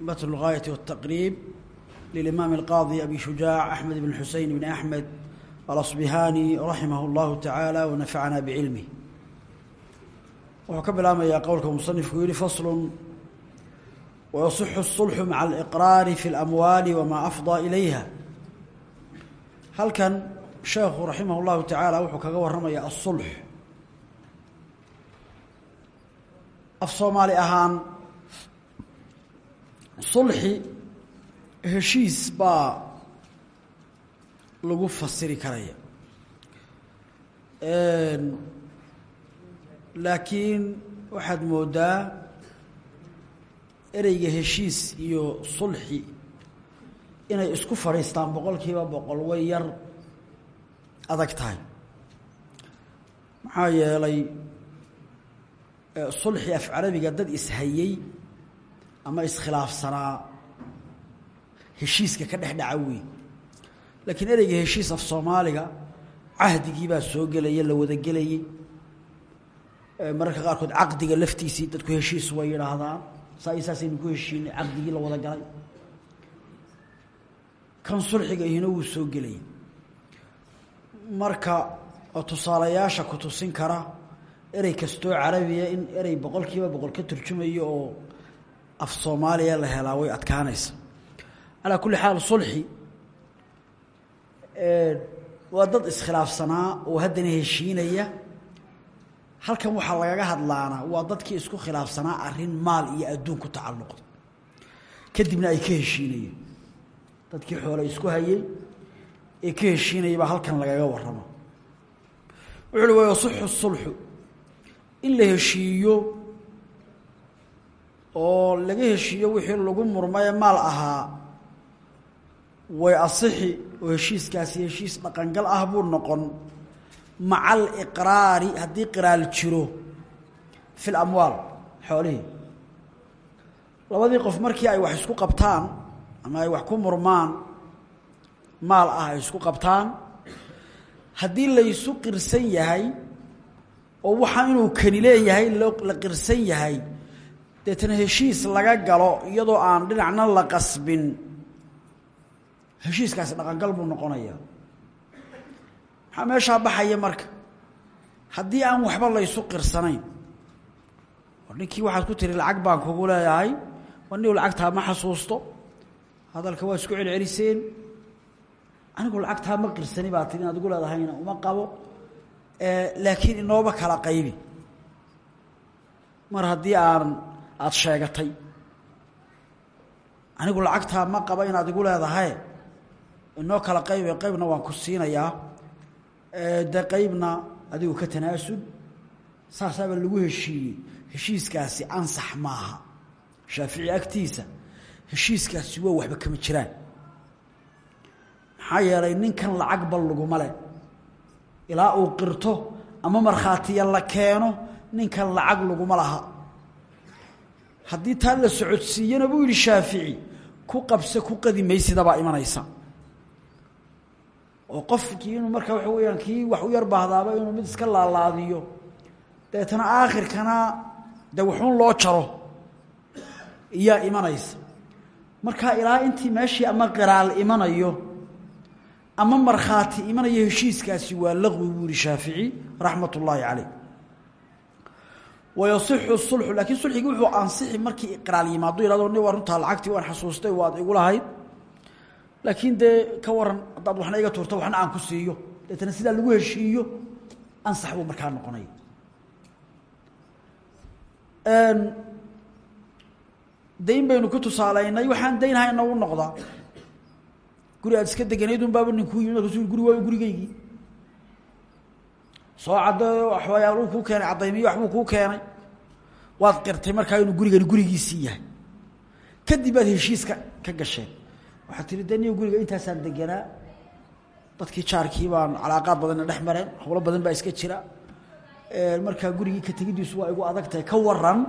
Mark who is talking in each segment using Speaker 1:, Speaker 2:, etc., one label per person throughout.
Speaker 1: متن الغاية والتقريب للإمام القاضي أبي شجاع أحمد بن الحسين بن أحمد الأصبهاني رحمه الله تعالى ونفعنا بعلمه وحكب الآن يا قولك مصنف يقول فصل ويصح الصلح مع الإقرار في الأموال وما أفضى إليها هل كان شيخ رحمه الله تعالى وحكا ورمي الصلح أفصومالي أهان sulxi heshiis baa lagu fasiri karaya. Laakiin waxaad moodaa ereyga heshiis iyo sulxi inay isku fadhiistaan boqol kiiba boqol way yar adag tahay. Maxaa yeelay sulxi af carabiga dad ishayey ama iskhilaafsanaa. Heshiiska ka dhex dhaca wey laakiin ereyga heshiis af soomaaliga cahdigii baa soo gelaya la wada gelayey mararka qaarkood caqdiga laftiisii dadku heshiis way yidhaahdaan. Saa saasaynu ku heshiinay caqdigii la wada galay. Kan sulxiga ihina wuu soo gelayay marka oo tusaalayaasha ku tusin kara erey kastoo carabiya in erey boqol kiiba boqol ka turjumayo oo af soomaaliya la helaa way adkaanaysa. Calaa kulli xaal sulxi waa dad iskhilaafsanaa oo haddana heshiinaya. Halkan waxaa lagaga hadlaana waa dadkii isku khilaafsanaa arrin maal iyo adduun ku tacalluqda. Kadibna ay ka heshiinayeen. Dadkii xoole isku hayey ee ka heshiinaya baa halkan lagaga warramo. Wuxu uhi wayasixu sulxu. In la heshiiyo oo laga heshiiyo wixii lagu murmaye maal ahaa way asixi oo heshiiskaasi heshiis dhaqangal ah buu noqon. Maca aliqraari haddii qiraal jiro fi lamwaal xoolihii. Labadii qof markii ay wax isku qabtaan ama ay wax ku murmaan maal ah ay isku qabtaan haddii laysu qirsan yahay oo waxaa inuu kani leeyahay la qirsan yahay deetana heshiis laga galo iyadoo aan dhinacna la qasbin. Heshiiskaasi dhaqangal buu noqonaya maxaa meeshaa baxaya marka? Haddii aan waxba laysu qirsanayn oo ninkii waxaad ku tiri lacag baan kugu leeyahay war niu lacagtaa ma xasuusto? Hadalka waa isku celceliseen. Anigu lacagtaa ma qirsani baa tiri inaad igu leedahayna uma qabo. Laakiin inooba kala qaybi. Mar haddii aan aada sheegatay. Anigu lacagtaa ma qaba inaad igu leedahay. Inoo kala qaybe qaybna waan ku siinayaa. De qaybna adigu ka tanaasub saasaaba lagu heshiiyey. Heshiiskaasi ansax maaha. Shaafici agtiisa heshiiskaasi waa waxba kama jiraan. Maxaa yeelay ninkan lacag bal laguma leh. Ilaa uu qirto ama markhaatiya la keeno ninkan lacag laguma laha haddii taa la socodsiiyana buu yidhi shaafici ku qabse ku qadi maysidabaa imanaysa. Oo qofkii inuu markaa waxa weeyaan kii wax u yar baahdaaba inuu mid iska laalaadiyo dabeetana aakhirkana de waxuun loo jaro iyaa imanaysa. Markaa ilaa intii meeshii ama qiraal imanayo ama markhaati imanayo heshiiskaasi waa laqwi buu yihi shaafici raxmat ullaahi caleyh wayasixu sulxu laakiin sulxigii wuxuu ansixi markii iqraal yimaado yihahdo ni waa runtaa lacagtii waan xasuustay waad igu lahayd laakiin dee ka waran haddaad waxna iga tuurto waxna aan ku siiyo deetana sidaa lagu heshiiyo ansax buu markaa noqonaya dayn baynu ku tusaalaynay waxaan noqdaa guri aad iska deganayd un baaba ninkuu yimid markasu guri waayo gurigeygii soo caddeeyo waxyaabuu kuu keenay caddaymiyo waxbuu kuu keenay waad qirtay markaa inuu gurigani gurigiisii yahay. Kadib baad heshiiska ka gasheen. Waxaa tiri de niyo guriga intaasaan deganaa dadkii jaarkii baan calaaqaad badanna dhex mareen howlo badan baa iska jira. Markaa gurigii ka tegidiisu waa igu adag tahay ka waran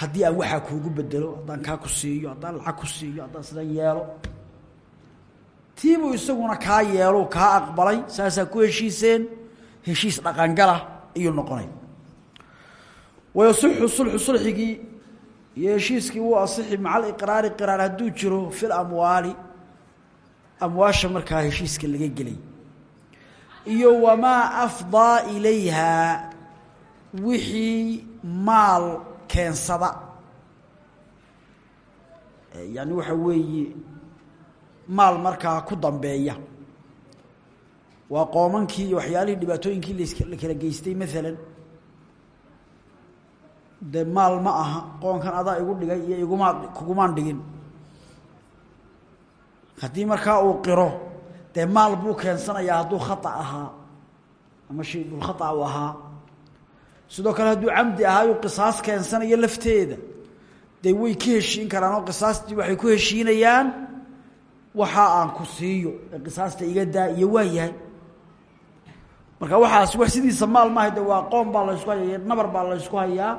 Speaker 1: haddii aan waxaa kuugu bedelo haddaan kaa ku siiyo haddaan lacag ku siiyo haddaan sidan yeelo. Tiibuu isaguna kaa yeelo kaa aqbalay saasaa ku heshiiseen. Heshiis dhaqangala ayuu noqonay wayasixu sulxu sulxigii iyo heshiiskii wuu asixi maca aliqraari qiraar hadduu jiro fi lamwaali amwaasha markaa heshiiska laga gelay. Iyo wamaa afdaa ilayha wixii maal keensada yani waxa weeye maal markaa ku dambeeya. Waa qoomankii iyo waxyaalihii dhibaatooyinkii la kala geystay maalan dee maal ma aha qoonkan adaa igu dhigay iyo igumaa kugumaan dhigin. Haddii markaa uu qiro dee maal buu keensanayaa hadduu khata ahaa ama shaybulkhata u ahaa. Sidoo kale hadduu camdi ahaayu qisaas keensanayo lafteeda. Dee way ka heshiin karaan oo qisaastii waxay ku heshiinayaan waxa aan ku siiyo ee qisaasta iga daa iyo waa yahay. Marka waxaas wax sidiisa maal maaha de waa qoom baa la ysku hayaya nabar baa la ysku hayaa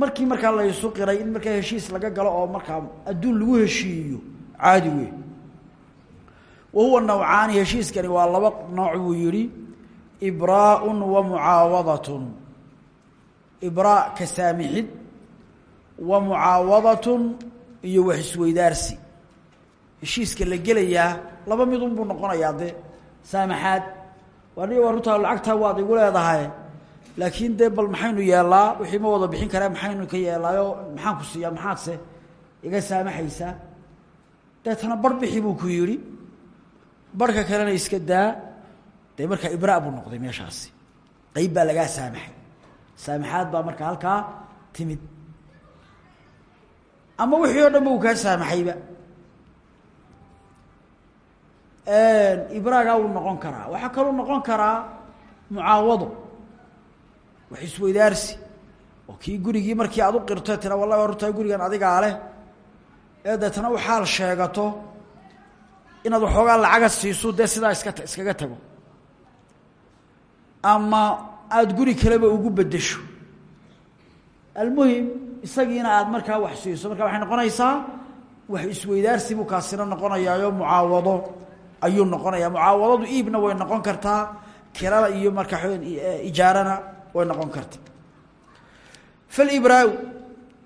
Speaker 1: markii markaa la ysu qiray in markaa heshiis laga galo oo markaa adduun lagu heshiiyo caadi wey wa huwa nawcaani heshiiskani waa laba nooc buu yihi ibraaun wa mucaawadatun. Ibraa ka saamixid wa mucaawadatun iyo wax isweydaarsi. Heshiiska la gelayaa laba midun buu noqonayaa dee saamaxaad. Waa ni waa waad igu leedahay laakiin dee bal maxaynu yeelaa wixii ma wada bixin karee maxaynu ka yeelaayo maxaan ku siiyaa maxaadse iga saamaxaysaa. Deetana bar bixi buu ku yidhi. Barhka kalena iska daa. Dee markaa ibraa buu noqday meeshaasi. Qeyb baa lagaa saamaxay. Saamaxaad baa markaa halkaa timid. Ama wixii oo dhan ba uu kaa saamaxayba. Ibraagaa wuu noqon karaa. Waxaa kaluu noqon karaa mucaawado wax isweydaarsi oo kii gurigii markii aad u qirto tira wallahi hortaa gurigan adigaa leh ee deetana u xaal sheegato inaad waxoogaa lacaga siiso dee sidaa iska iskaga tago. Ama aada guri kaleba ugu beddesho. Almuhim isagiina aada markaa wax siiso marka waxay noqonaysaa wax isweydaarsi buu kaasina noqonayaayo mucaawado ayuu noqonaya mucaawadadu iibna way noqon kartaa kirada iyo markaa ijaarana way noqon karta. Falibraa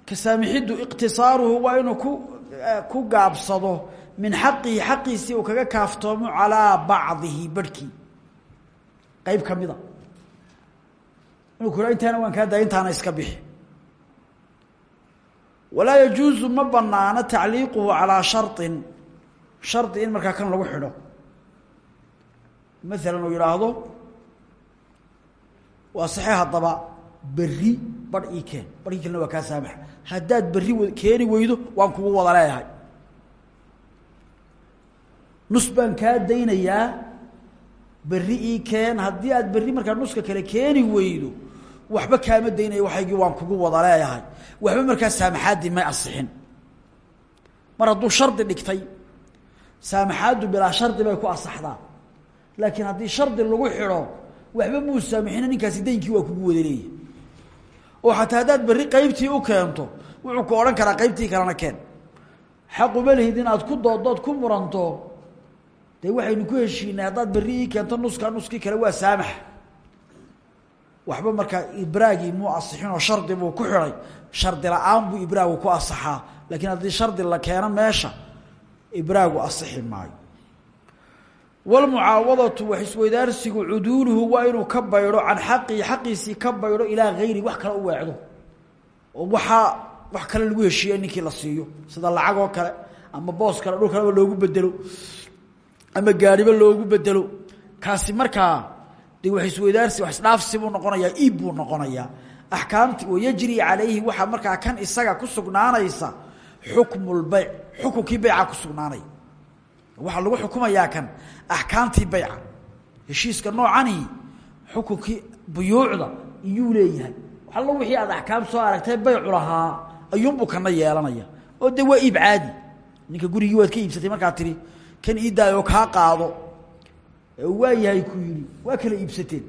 Speaker 1: ka saamixiddu iqtisaaruhu waa inuu ku ku gaabsado min xaqihi xaqiisii uu kaga kaaftoomo calaa bacdihi barhkii qeyb ka mida. Inuu ku intaana waan kaa daaya iska bixi. Walaa yajuusu ma banaano tacliiquhu calaa sharin in markaa kan lagu xidho. Maalan uu yidhaahdo waa saxee haddaba berri barh ii keen. Barhkii kalena waa kaa saamax. Haddaad berri keeni weydo waan kugu wada leeyahay. Nus baan kaa daynayaa. Berri ii keen. Haddii aad berri markaa nuska kale keeni weydo waxba kaama daynaya waxaygii waan kugu wada leeyahay. Waxba markaa saamaxaaddii may asixin. Mar hadduu shardi dhigtay saamaxaaddu bilaa shardi bay ku asaxdaa. Laakiin haddii shardi lagu xidho waxba muu saamixina ninkaasi daynkii waa kugu wada leeyahy oo xataa haddaad berri qaybtii u keento wuxuu ku odhan karaa qaybtii kalena keen. Xaquma lihid in aad ku dooddood ku muranto. Dee waxaynu ku heshiinay haddaad berri ii keento nuskaa nuskii kale waa saamax. Waxba markaa ibraagii muu asixin oo shardi buu ku xidhay shardi la'aan buu ibraagu ku asaxaa. Laakiin haddii shardi la keeno meesha ibraagu asixi maayo wlmucaawadatu wax isweydaarsigu cuduuluhu waa inuu ka baydho can xaqihi xaqiisii ka baydho ilaa hayri wax kale u weecdo oo waxaa wax kale lagu heshiiye ninkii la siiyo sida lacag oo kale ama boos kale dhul kaleba loogu bedelo ama gaadhiba loogu bedelo. Kaasi markaa de wax isweydaarsi wax isdhaafsi buu noqonayaa iib buu noqonayaa. Axkaamti wayajri calayhi waxaa markaa kan isaga ku sugnaanaysa xukmu lbeyc xukunkii beyca ku sugnaanaya waxaa lagu xukumayaa kan axkaamtii bayca. Heshiiska noocani xukunkii buyuucda iyuu leeyahay. Allo wixii aad axkaam soo aragtay baycu lahaa ayuunbuu kana yeelanaya. Oo dee waa ninka gurigii waad ka iibsatay markaa tihi kan ii daayoo qaado. Waa yahay ku yidhi waa kala iibsateen.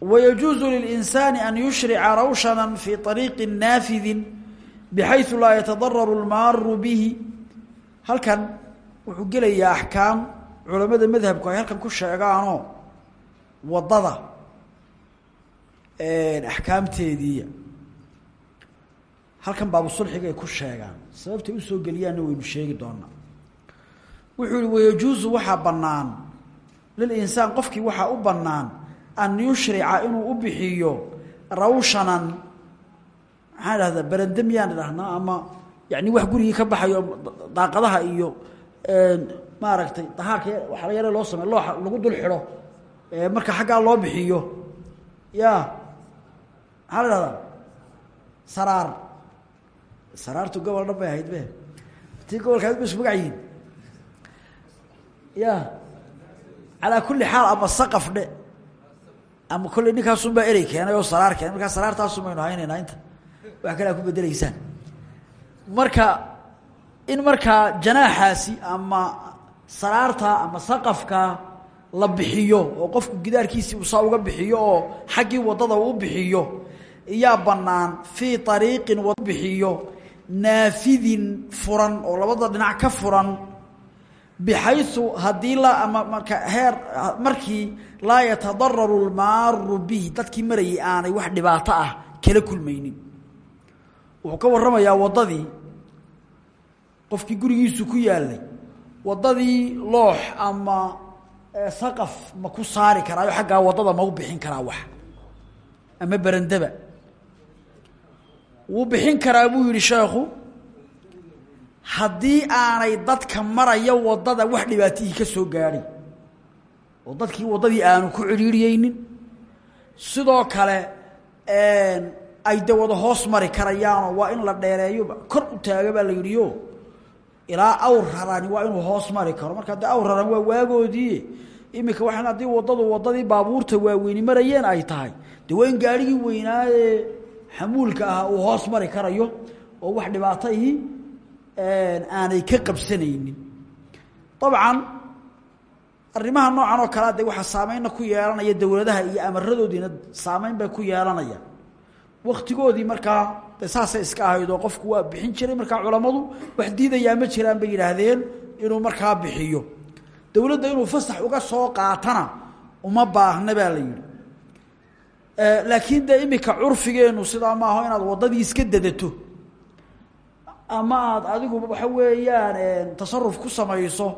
Speaker 1: Wayajuusu lilinsaani an yushrica rawshanan fii ariiqi naafidin bxayu laa yatadararu lmaaru bihi halkan wuxuu gelayaa axkaam culamada madhabku ay halkan ku sheegaanoo waddada axkaamteediiya halkan baabusulxiga ay ku sheegaan sababtay u soo geliyaanna waynu sheegi doonaa wuxuu ihi wayajuusu waxaa bannaan lilinsaan qofkii waxaa u bannaan an yushrica inuu u bixiyo rawshanan maxaan dhahdaa berende miyaan idhahnaa ama yani wax gurigii ka baxayo daaqadaha iyo maaragtay dahaarka waxaa yare loo samey looxa lagu dul xidho marka xaggaa loo bixiyo. Ya maxaa la dhahdaa gobol dhan bay ahayd be. Tii gobolkaad ba yihiin ya calaa kulli xaal ama saqaf dhe. Ama kolley ninkaasunbaa erey keenay oo saraar keenay. Markaa haynaynaa inta wax kalea ku bedeleysaan marka in markaa janaaxaasi ama saraarta ama saqafka la bixiyo oo qofku gidaarkiisii uu saa uga bixiyo oo xaggii waddada uu bixiyo iyaa bannaan fii ariiqin bixiyo naafidin furan oo labada dhinac ka furan bixayu haddii ama marka heer markii laa yatadararu lmaaru bihi dadkii marayay aanay wax dhibaato ah kala kulmaynin wuxuu ka warramayaa waddadii. Qofkii gurigiisu ku yaalay. Waddadii loox ama saqaf ma ku saari karaayo xaggaa waddada ma u bixin karaa wax. Ama berendeba wuu bixin karaa buu yihi sheekhu haddii aanay dadka maraya waddada wax dhibaatihii ka soo gaadhay oo dadkii waddadii aanu ku cidhiiriyeynin sidoo kale ay de wada hoos mari karayaanoo waa in la dheereeyo kor u taaga baa la yidhio ilaa awr waa inuu hoos mari karo. Marka de awr waa waagoodii iminka waxaan haddii waddadu waddadii baabuurta waaweyni marayeen ay tahay de waa in weynaaye xamuulka ahaa uu hoos mari karayo oo wax dhibaatahii aanay ka qabsanaynin. Dabcan arrimaha noocan oo kalea de waxaa saameynna ku yeelanaya dowladaha iyo amaradoodiina saameyn bay ku yeelanayaan waktigoodii markaa saasay iska ahayd oo qofku waa bixin jiray markaa culammadu wax diidayaa ma jiraan bay yidhaahdeen inuu markaa bixiyo. Dowladda inuu fasax uga soo qaatana uma baahna baa la yidhi. Laakiin dee iminka curfigeenu sidaa maaho inaad waddadii iska dadato. Ama aad adigu waxa weeyaan tasaruf ku samayso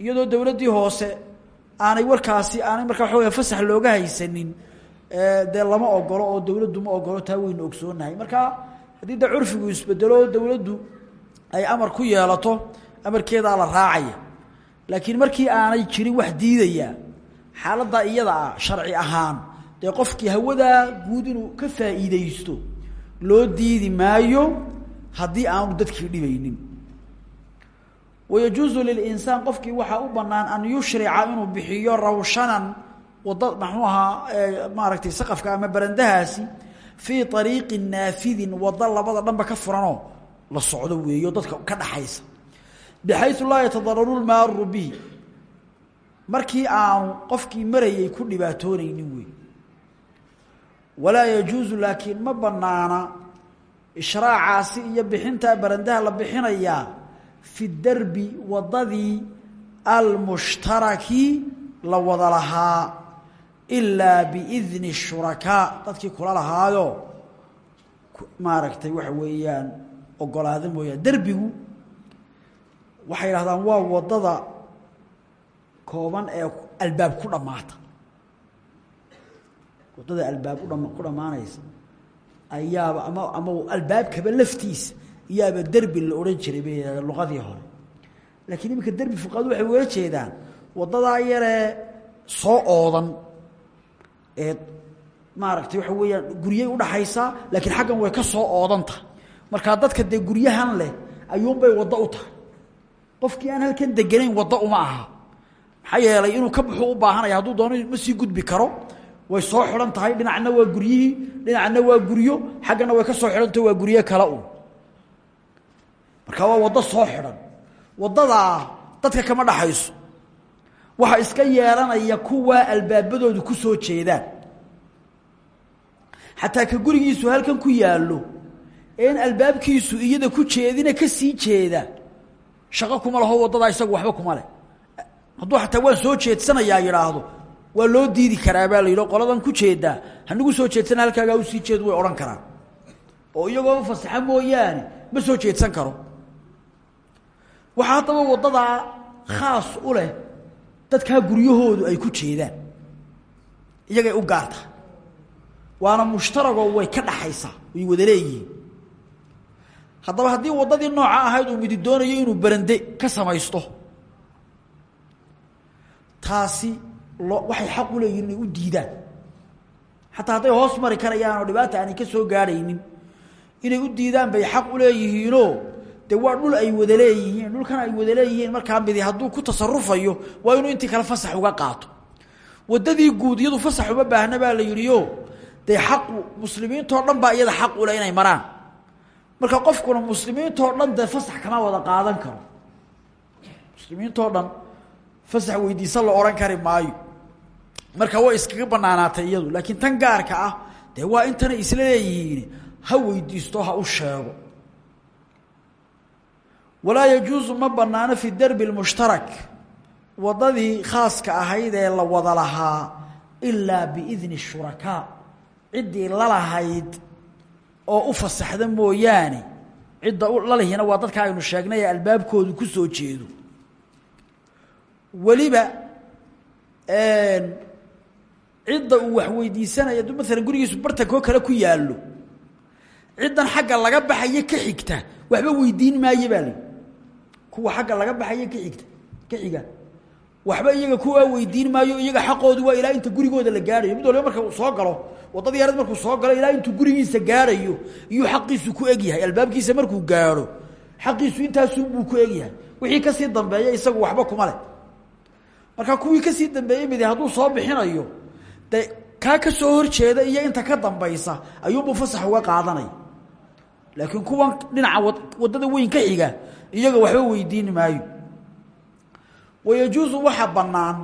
Speaker 1: iyadoo dowladdii hoose aanay warkaasi aanay markaa waxa weya fasax looga haysanin dee lama ogolo oo dowladdu ma ogolo taa waynu ogsoonahay marka haddii de curfigu isbedelo dowladdu ay amar ku yeelato amarkeedaa la raacaya. Laakiin markii aanay jirin wax diidaya xaaladdaa iyada ah sharci ahaan dee qofkii hawadaa guud inuu ka faa'iideysto loo diidi maayo haddii aanu dadkii dhibaynin. Wayajuusu lilinsaan qofkii waxaa u bannaan an yushrica inuu bixiyo rawshanan wada maxuu ahaa maaragtay saqafka ama barandahaasi fii ariiqin naafidin waddo labada dhanba ka furanoo la socdo weeyo dadka ka dhaxaysa. Bixayu laa yatadararu lmaaru bihi. Markii aanu qofkii marayay ku dhibaatoonaynin wey walaa yajuusu laakiin ma banaana ishraacaasi iyo bixintaa barandaha la bixinayaa fi derbi waddadii almushtaraki la wada lahaa ilaa biidni shurakaa dadkii kula lahaayo maaragtay waxa weeyaan ogolaada mooyaan derbigu waxay yidhahdaan waa waddada kooban ee albaab ku dhammaata. Waddada albaab udham ku dhammaanaysa ayaaba ama ama albaabkaba laftiisa iyaaba derbi la odhan jiray bay luqadii hore. Laakiin iminka derbi fuqaadu waxay ugala jeedaan waddadaa yaree soo oodan maaragtay waxa weeyaan guryay udhaxaysaa laakiin xaggan way ka soo oodan tahay markaa dadka dee guryahan leh ayuunbay waddo u tahay. Qofkii aan halkan deganayn waddo uma aha. Maxaa yeelay inuu ka baxu u baahanaya hadduu doono ma sii gudbi karo. Way soo xidhan tahay dhinacna waa guryihii dhinacna waa guryo xaggana way ka soo xidhantaho waa guryo kale un. Marka waa waddo soo xidhan. Waddadaa dadka kama dhaxayso waxa iska yeelanaya kuwaa albaabadoodu ku soo jeedaan. Xataa ka gurigiisu halkan ku yaallo een albaabkiisu iyada ku jeedina ka sii jeeda. Shaqo kuma laho waddadaa isagu waxba kuma leh. Hadduu xataa waan soo jeedsanayaa yidhaahdo waa loo diidi karaa baa la qoladan ku jeedaa hanagu soo jeedsana halkaagaa u sii jeed way odhan karaan. Oo iyagoo fasaxa mooyaane ma soo jeedsan karo. Waxaa haddaba waddadaa khaas u leh dadkaa guryahoodu ay ku jeedaan. Iyagay u gaarta. Waana mushtaragoo way ka dhaxaysaa way wada leeyihiin. Haddaba haddii waddadii nooca ahayd uu midi doonayo inuu berande ka samaysto taasi loo waxay xaq u leeyihiin inay u diidaan. Xataa hadday hoos mari karayaan oo dhibaata aanay ka soo gaadhaynin inay u diidaan bay xaq u leeyihiinoo dee waa dhul ay wada leeyihiin dhulkan ay wada leeyihiin markaa midi hadduu ku tasarufayo waa inuu intii kale fasax uga qaato. Waddadii guud iyadu fasax uma baahna baa la yidhio dee xaqu muslimiintoo dhan baa iyada xaq u leh inay maraan. Marka qofkuna muslimiintoo dhan dee fasax kama wada qaadan karo. Muslimiintoo dhan fasax weydiisa la odhan kari maayo. Marka way iskaga banaanaatay iyadu laakiin tan gaarka ah dee waa intana isla ha weydiisto ha u sheego walaa yajuusu ma banaano fi darbi lmushtarak. Waddadii khaaska ahayd ee la wada lahaa ilaa biidni shurakaa ciddii lalahayd oo u fasaxda mooyaane. Cidda lalihina waa dadka aynu sheegnay ee albaabkoodu ku soo jeedo. Weliba cidda uu wax weydiisanaya du maalan gurigiisu bartankoo kale ku yaallo. Ciddan xagga laga baxayo ka xigta waxba weydiin layi kuwa xagga laga baxayo ka xigta ka xiga waxba iyaga kuwaa weydiin maayo iyaga xaqoodu waa ilaa inta gurigooda la gaadhayo mid waliba marka soo galo waddadii yarad markuu soo galo ilaa intuu gurigiisa gaadhayo iyuu xaqiisu ku egyahay albaabkiisa markuu gaadho xaqiisu intaasunbuu ku egyahay wixii ka sii dambeeya isagu waxba kuma leh. Marka kuwii ka sii dambeeyey midi hadduu soo bixinayo de ka soo horjeeda iyo inta ka dambaysa ayuunbuu fasax uga qaadanaya. Laakiin kuwan dhinaca waddada weyn ka xiga iyaga waxba weydiin maayo. Wayajuusu waxa bannaan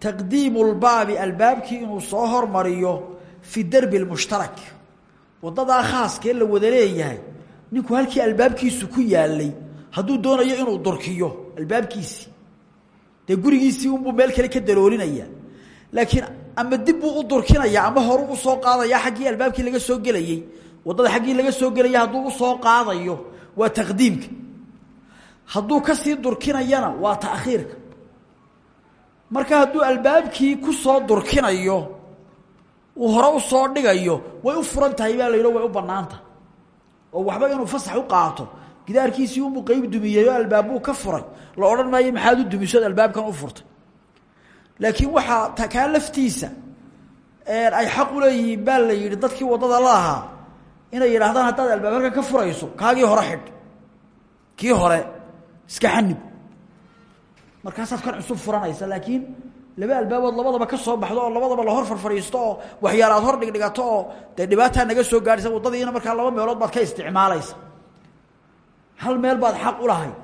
Speaker 1: taqdiimu lbaabi albaabkii inuu soo hormariyo fi derbi lmushtarak waddadaa khaaskee la wada leeyahay ninku halkii albaabkiisu ku yaalay hadduu doonayo inuu durkiyo albaabkiisii dee gurigiisii unbuu meel kale ka daloolinaya laakiin ama dib u durkinaya ama horu u soo qaadaya xaggii albaabkii laga soo gelayey waddada xaggii laga soo gelaya hadduu u soo qaadayo waa taqdiimka hadduu ka sii durkinayana waa taakhiirka marka hadduu albaabkii ku soo durkinayo uu hore u soo dhigayo way u furan tahay baa la yidho way u banaanta oo waxba inuu fasax u qaato. Gidaarkiisii unbuu qeyb dumiyey oo albaabbuu ka furay. La odhan maayo maxaad u dumisood albaabkan u furtay? Laakiin waxaa kaa laftiisa ay xaq u leeyihiin baa la yidhi dadkii waddada la inay yidhaahdaan haddaad albaab halkan ka furayso kaagii hore xidh. Kii hore iska xanib markaasaad kan cusub furanaysa laakiin laba albaabood labadaba ka soo baxdo oo labadaba la hor farfariisto oo waxyaala aad hor dhigdhigato oo dee naga soo gaadhaysa waddadiina markaa laba meelood baad ka isticmaalaysa. Hal meel baad xaq u lahayd.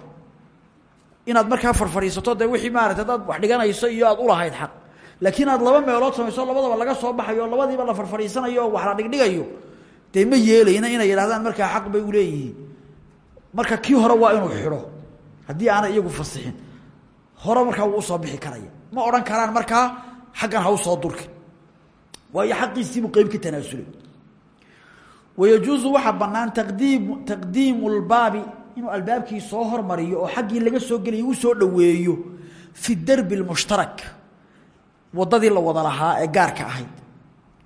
Speaker 1: Inaad markaa farfariisato dee wixii maarata haddaad wax dhiganayso iyo aad ulahayd xaq. Laakiin aad laba meelood samayso labadaba laga soo baxayo labadiiba la farfariisanayo oo wax la dhigdhigayo dee ma yeelayna inay yidhahdaan markaa xaq bay uleeyihiin marka kii hore waa inuu xidho haddii aanay iyagu fasixin hore markaa wuu u soo bixi karaya. Ma odhan karaan markaa xaggan ha u soo durki. Waayo xaqiisiibuu qeyb ka tanaasulay wayajuusu waxaa banaan taqdiim taqdiimu lbaabi inuu albaabkii soo hormariyo oo xaggii laga soo gelaya u soo dhoweeyo fi derbi lmushtarak waddadii la wada lahaa ee gaarka ahayd.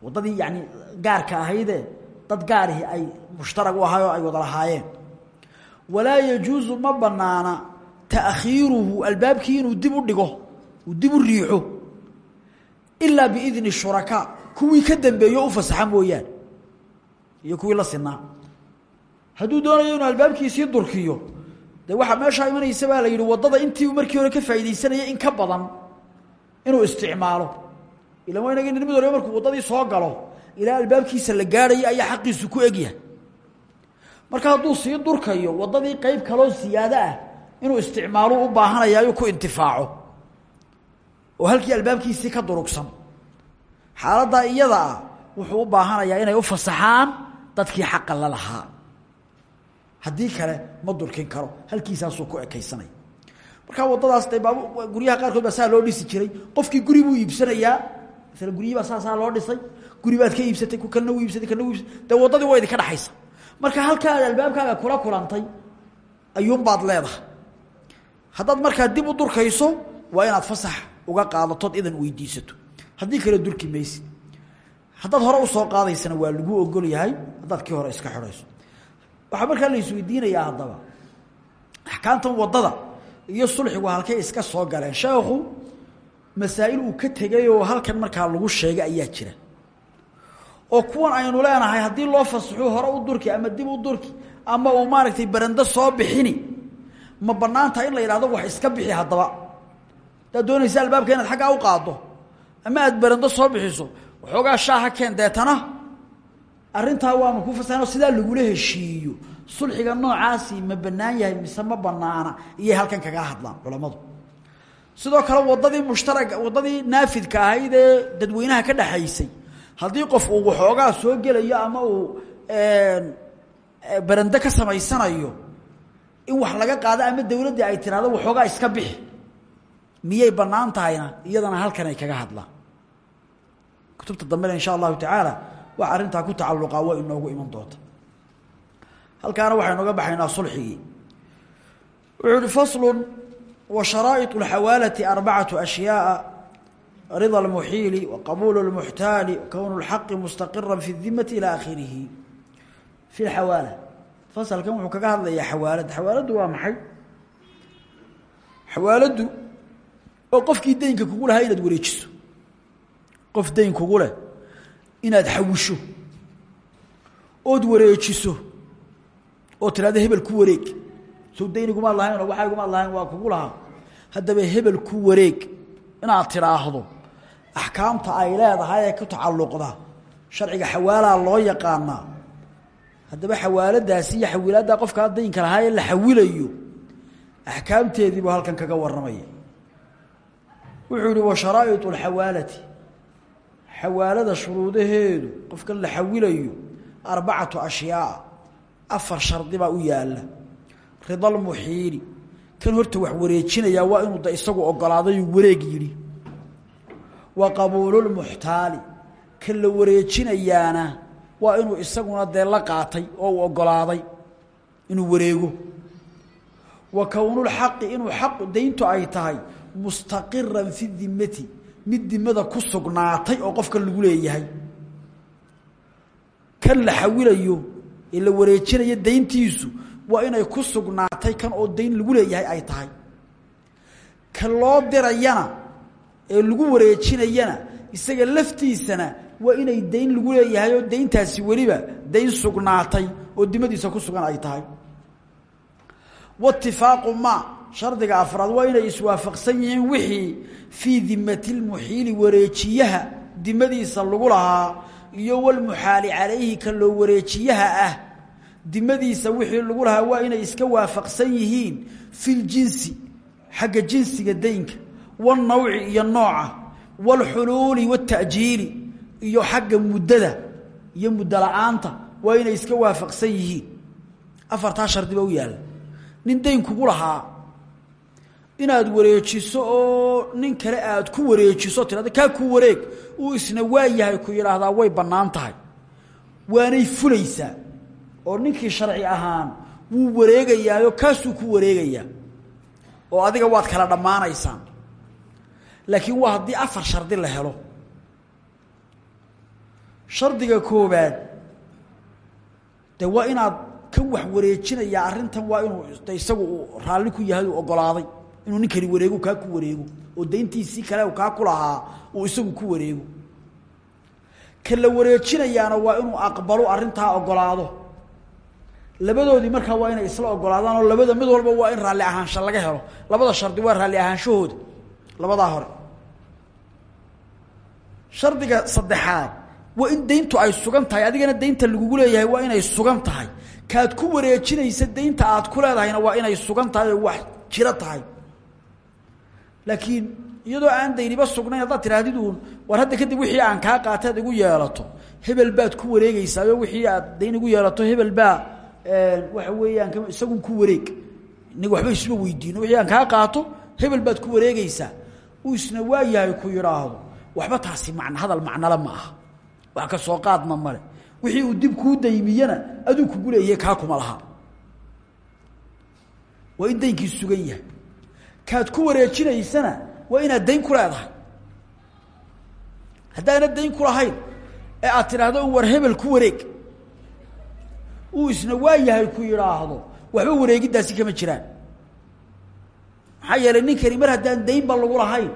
Speaker 1: Waddadii yani gaarka ahaydee dad gaarihi ay mushtarag u ahay oo ay wada lahaayeen walaa yajuusu ma banaana taakhiiruhu albaabkii inuu dib u dhigo uu dib u riixo ilaa biidni shurakaa kuwii ka dambeeyo u fasaxa mooyaane iyo kuwii la sinaa. Hadduu doonayo inuu albaabkiisii durkiyo dee waxaa baa la yidhi waddada intii markii hore ka faa'iidaysanayay in ka badan inuu isticmaalo. Ila waa inag mid waliba markuu waddadii soo galo ilaa albaabkiisa la gaadhayo ayaa xaqiisu ku egyahay marka hadduu sii durkayo waddadii qeyb kaloo siyaado ah inuu isticmaalo u baahanayaayo ku intifaaco. Oo halkii albaabkiisii ka durugsan. Xaaladdaa iyada ah wuxuu u baahanayaa inay u fasaxaan dadkii xaqa la lahaa. Haddii kale ma durkin karo. Halkiisaasuu ku ekaysanaya markaa waddadaas de baab guryaha qaarkood baa saa loo dhisi jiray. Qofkii guri buu iibsanayaa maala guryihii baa saasaa loo dhisay. Guri baad ka iibsatay ku kalna u iibsatay kalna u iibsatay. Dee waddadii waa idinka dhexaysa marka halka aad albaabkaaga kula kulantay ayuunbaad leedahay. Haddaad markaa dib u durkayso waa inaad fasax uga qaadatood idan weydiisato. Haddii kale durki maysid. Haddaad hore u soo qaadaysana waa lagu ogol yahay haddaad hore iska xidhayso. Waxaa markaa la isweydiinayaa haddaba. Axkaamtan waddada iyo sulxigu halkay iska soo galeen. Sheekhu masaa'il uu ka tegay oo halkan markaa lagu sheegay ayaa jira oo kuwan aynu leenahay haddii loo fasaxo hore u durki ama dib u durki ama uu maaragtay barando soo bixini ma bannaan tahay in la yidhahdo wax iska bixi haddaba. Haddaad doonaysa albaabka inaad xaggaa u qaaddo ama aad barando soo bixiso waxoogaa shaaha keen deetana. Arrintaa waanu ku fasaxno sidaa lagula heshiiyo. Sulxiga noocaasi ma bannaan yahay mise ma bannaana? Iyay halkan kaga hadlaan culammadu. Sidoo kale waddadii mushtaraga waddadii naafidka ahayd ee dadweynaha ka dhexaysay haddii qof uu waxoogaa soo gelayo ama uu barando ka samaysanayo in wax laga qaado ama dawladdii ay tiraahdo waxoogaa iska bixi miyay bannaan tahayna? Iyadana halkan ay kaga hadlaan kutubta dambena insha allahu tacaala wax arrintaa ku tacalluqaa waa inoogu iman doonta. Halkaana waxaynu oga baxaynaa sulxigii. Wuxuu uhi faslun wa sharaa'iط اlxawaalati arbacatu ashyaaa rida اlmuxiili wa qabuul اlmuxtaali kownu اlxaqi mustaqira fi اdimati ilى akhirihi fi اlxawaala fasalkan wuxuu kaga hadlayaa xawaalad xawaaladdu waa maxay xawaaladdu oo qofkii daynka kugu lahaa inaad wareejiso qof dayn kugu leh inaad xawisho ood wareejiso oo tidhahdo hebel ku wareeg sow daynigumaad lahayn oo waxaygumaad lahayn waa kugu lahaa haddaba hebel ku wareeg inaad tidhaahdo axkaamta ay leedahay ee ku tacalluqda. Sharciga xawaalaa loo yaqaanaa haddaba xawaaladaasi iyo xawilaaddaa qofkaa daynka lahaa ee la xawilayo axkaamteediibuu halkan kaga warramaya. Wuxuu yihi wa sharaa'iط اlxawaalati xawaalada shuruudaheedu qofkan la xawilayo arbacatu ashyaaa afar shardi baa u yaalla rida lmuxiili kan horta wax wareejinayaa waa inuu da isagu ogolaadayuu wareeg yidhi wa qabuululmuxtaali kan la wareejinayaana waa inuu isaguna dee la qaatay oo uu ogolaaday inuu wareego. Wa kownulxaqi inuu xaqu dayntu ay tahay mustaqiran fi dimati mid dimada ku sugnaatay oo qofkan lagu leeyahay. Kan la xawilayo ee la wareejinayo dayntiisu waa inay ku sugnaatay kan oo dayn lagu leeyahay ay tahay. Kan loo dirayana ee lagu wareejinayana isaga laftiisana waa inay dayn lagu leeyahay oo dayntaasi weliba dayn sugnaatay oo dimadiisa ku sugan ay tahay. Watifaaqu ma shardiga afraad waa inay iswaafaqsan yihiin wixii fii dimati lmuxiili wareejiyaha dimadiisa lagu lahaa iyo walmuxaali calayhi ka loo wareejiyaha ah. Dimadiisa wixii lagu lahaa waa inay iska waafaqsan yihiin fi ljinsi xagga jinsiga daynka walnawci iyo nooca walxuluuli waاta'jiili iyo xagga muddada iyo muddo la'aanta waa inay iska waafaqsan yihiin afartaa shardi ba u yaalla nin dayn kugu lahaa inaad wareejiso oo nin kale aad ku wareejiso tirahdo kaa ku wareeg uu isna waa ku yidhaahdaa way bannaan tahay waanay fulaysaa oo ninkii sharci ahaan wuu wareegayaayo kaasuu ku wareegayaa oo adiga waad kala dhammaanaysaan laakiin waa haddii afar shardi la helo. Shardiga koobaad de waa inaad kan wax wareejinayaa arrintan waa inuu de isagu uu ku yahay uu ogolaaday inuu ninkani wareego kaa ku wareego oo dayntiisii kale kaa ku lahaa uu isagu ku wareego kan wareejinayaana waa inuu aqbalo arrintaa ogolaado. Labadoodii markaa waa inay isla ogolaadaan oo labada mid walba waa in raalli ahaansha laga helo. Labada shardi waa raalli ahaanshahooda labadaa hore shardiga saddexaad waa in dayntu ay sugan tahay adigana daynta lagugu leeyahay waa inay sugan tahay. Kaad ku wareejinaysa daynta aad ku leedahayna waa inay sugan tahay oo wax jiro tahay. Laakiin iyadoo aan dayniba sugnayn haddaad tidhaahdid uun war hadda kadib wixii aan kaa qaatay ad yeelato. Hebel baad ku wareegeysaayo wixii aad dayn igu yeelato hebel baa waxa weeyaan isagun ku wareeg. Inaga waxba isma weydiino wixii aan kaa qaato hebel baad ku wareegeysaa uu isna waa yahay ku yidhaahdo waxba taasi man hadal macnale ma aha wax ka soo qaadna male. Wixii uu dib kuu daymiyana aduu kugu leeyahay kaa kuma laha. Waa in daynkii sugan yahay. Kaad ku wareejinaysana waa inaad dayn ku leedahay. Haddaana dayn ku lahayn ee aad tidhaahdo war hebel ku wareeg. Uu isna waa yahay ku yidhaahdo waxba wareegiddaasi kama jiraan. Maxaa yeelay ninkani mar haddaan daynba lagu lahayn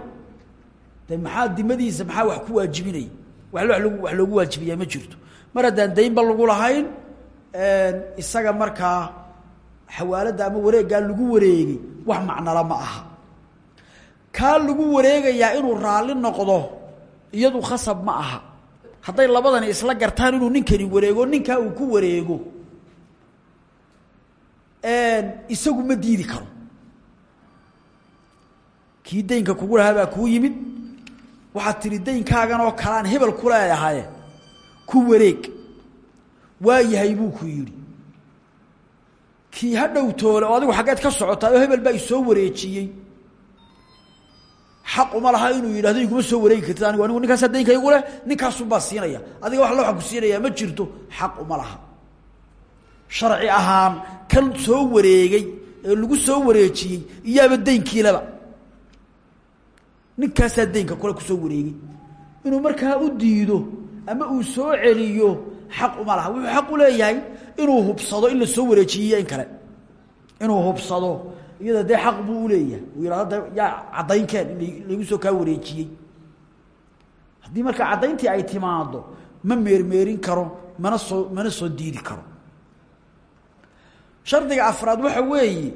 Speaker 1: de maxaa dimadiisa maxaa wax ku waajibinaya wa wax loogu waajibiyaa ma jirto. Mar haddaan daynba lagu lahayn isaga markaa xawaaladda ama wareeggaa lagu wareegay wax macnala ma aha. Kaa lagu wareegayaa inuu raalli noqdo iyadu khasab ma aha. Hadday labadani isla gartaan inuu ninkani wareego ninkaa uu ku wareego. Isagu ma diidi karo. Kii daynka kugu lahaa baa yimid waxaad tihi daynkaagan oo kalean hebel ku leeyahaye ku wareeg. Waa yahay buu ku yidhi. Kii ha dhow toole oo adigu xaggeed ka socotaa oo hebel baa isoo wareejiyey. Xaq uma laha inuu yidhahdo iguma soo wareegi kartid anigu anigu ninkaasaa daynka igu leh ninkaasunbaa siinaya. Adiga wax looxa ku siinayaa ma jirto. Xaq uma laha. Sharci ahaan kan soo wareegay ee lagu soo wareejiyey iyaaba daynkiilaba ninkaasaa daynka kule ku soo wareegay inuu markaa u diido ama uu soo celiyo xaq uma laha. Wuxuu xaq u leeyahay inuu hubsado in la soo wareejiyiyo in kale. Inuu hubsado. Iyada dee xaq buu uleeyahay uu yidhahdo de ay timaado ma meermeerin karo mana soo diidi karo. Shardiga afraad waxa weeye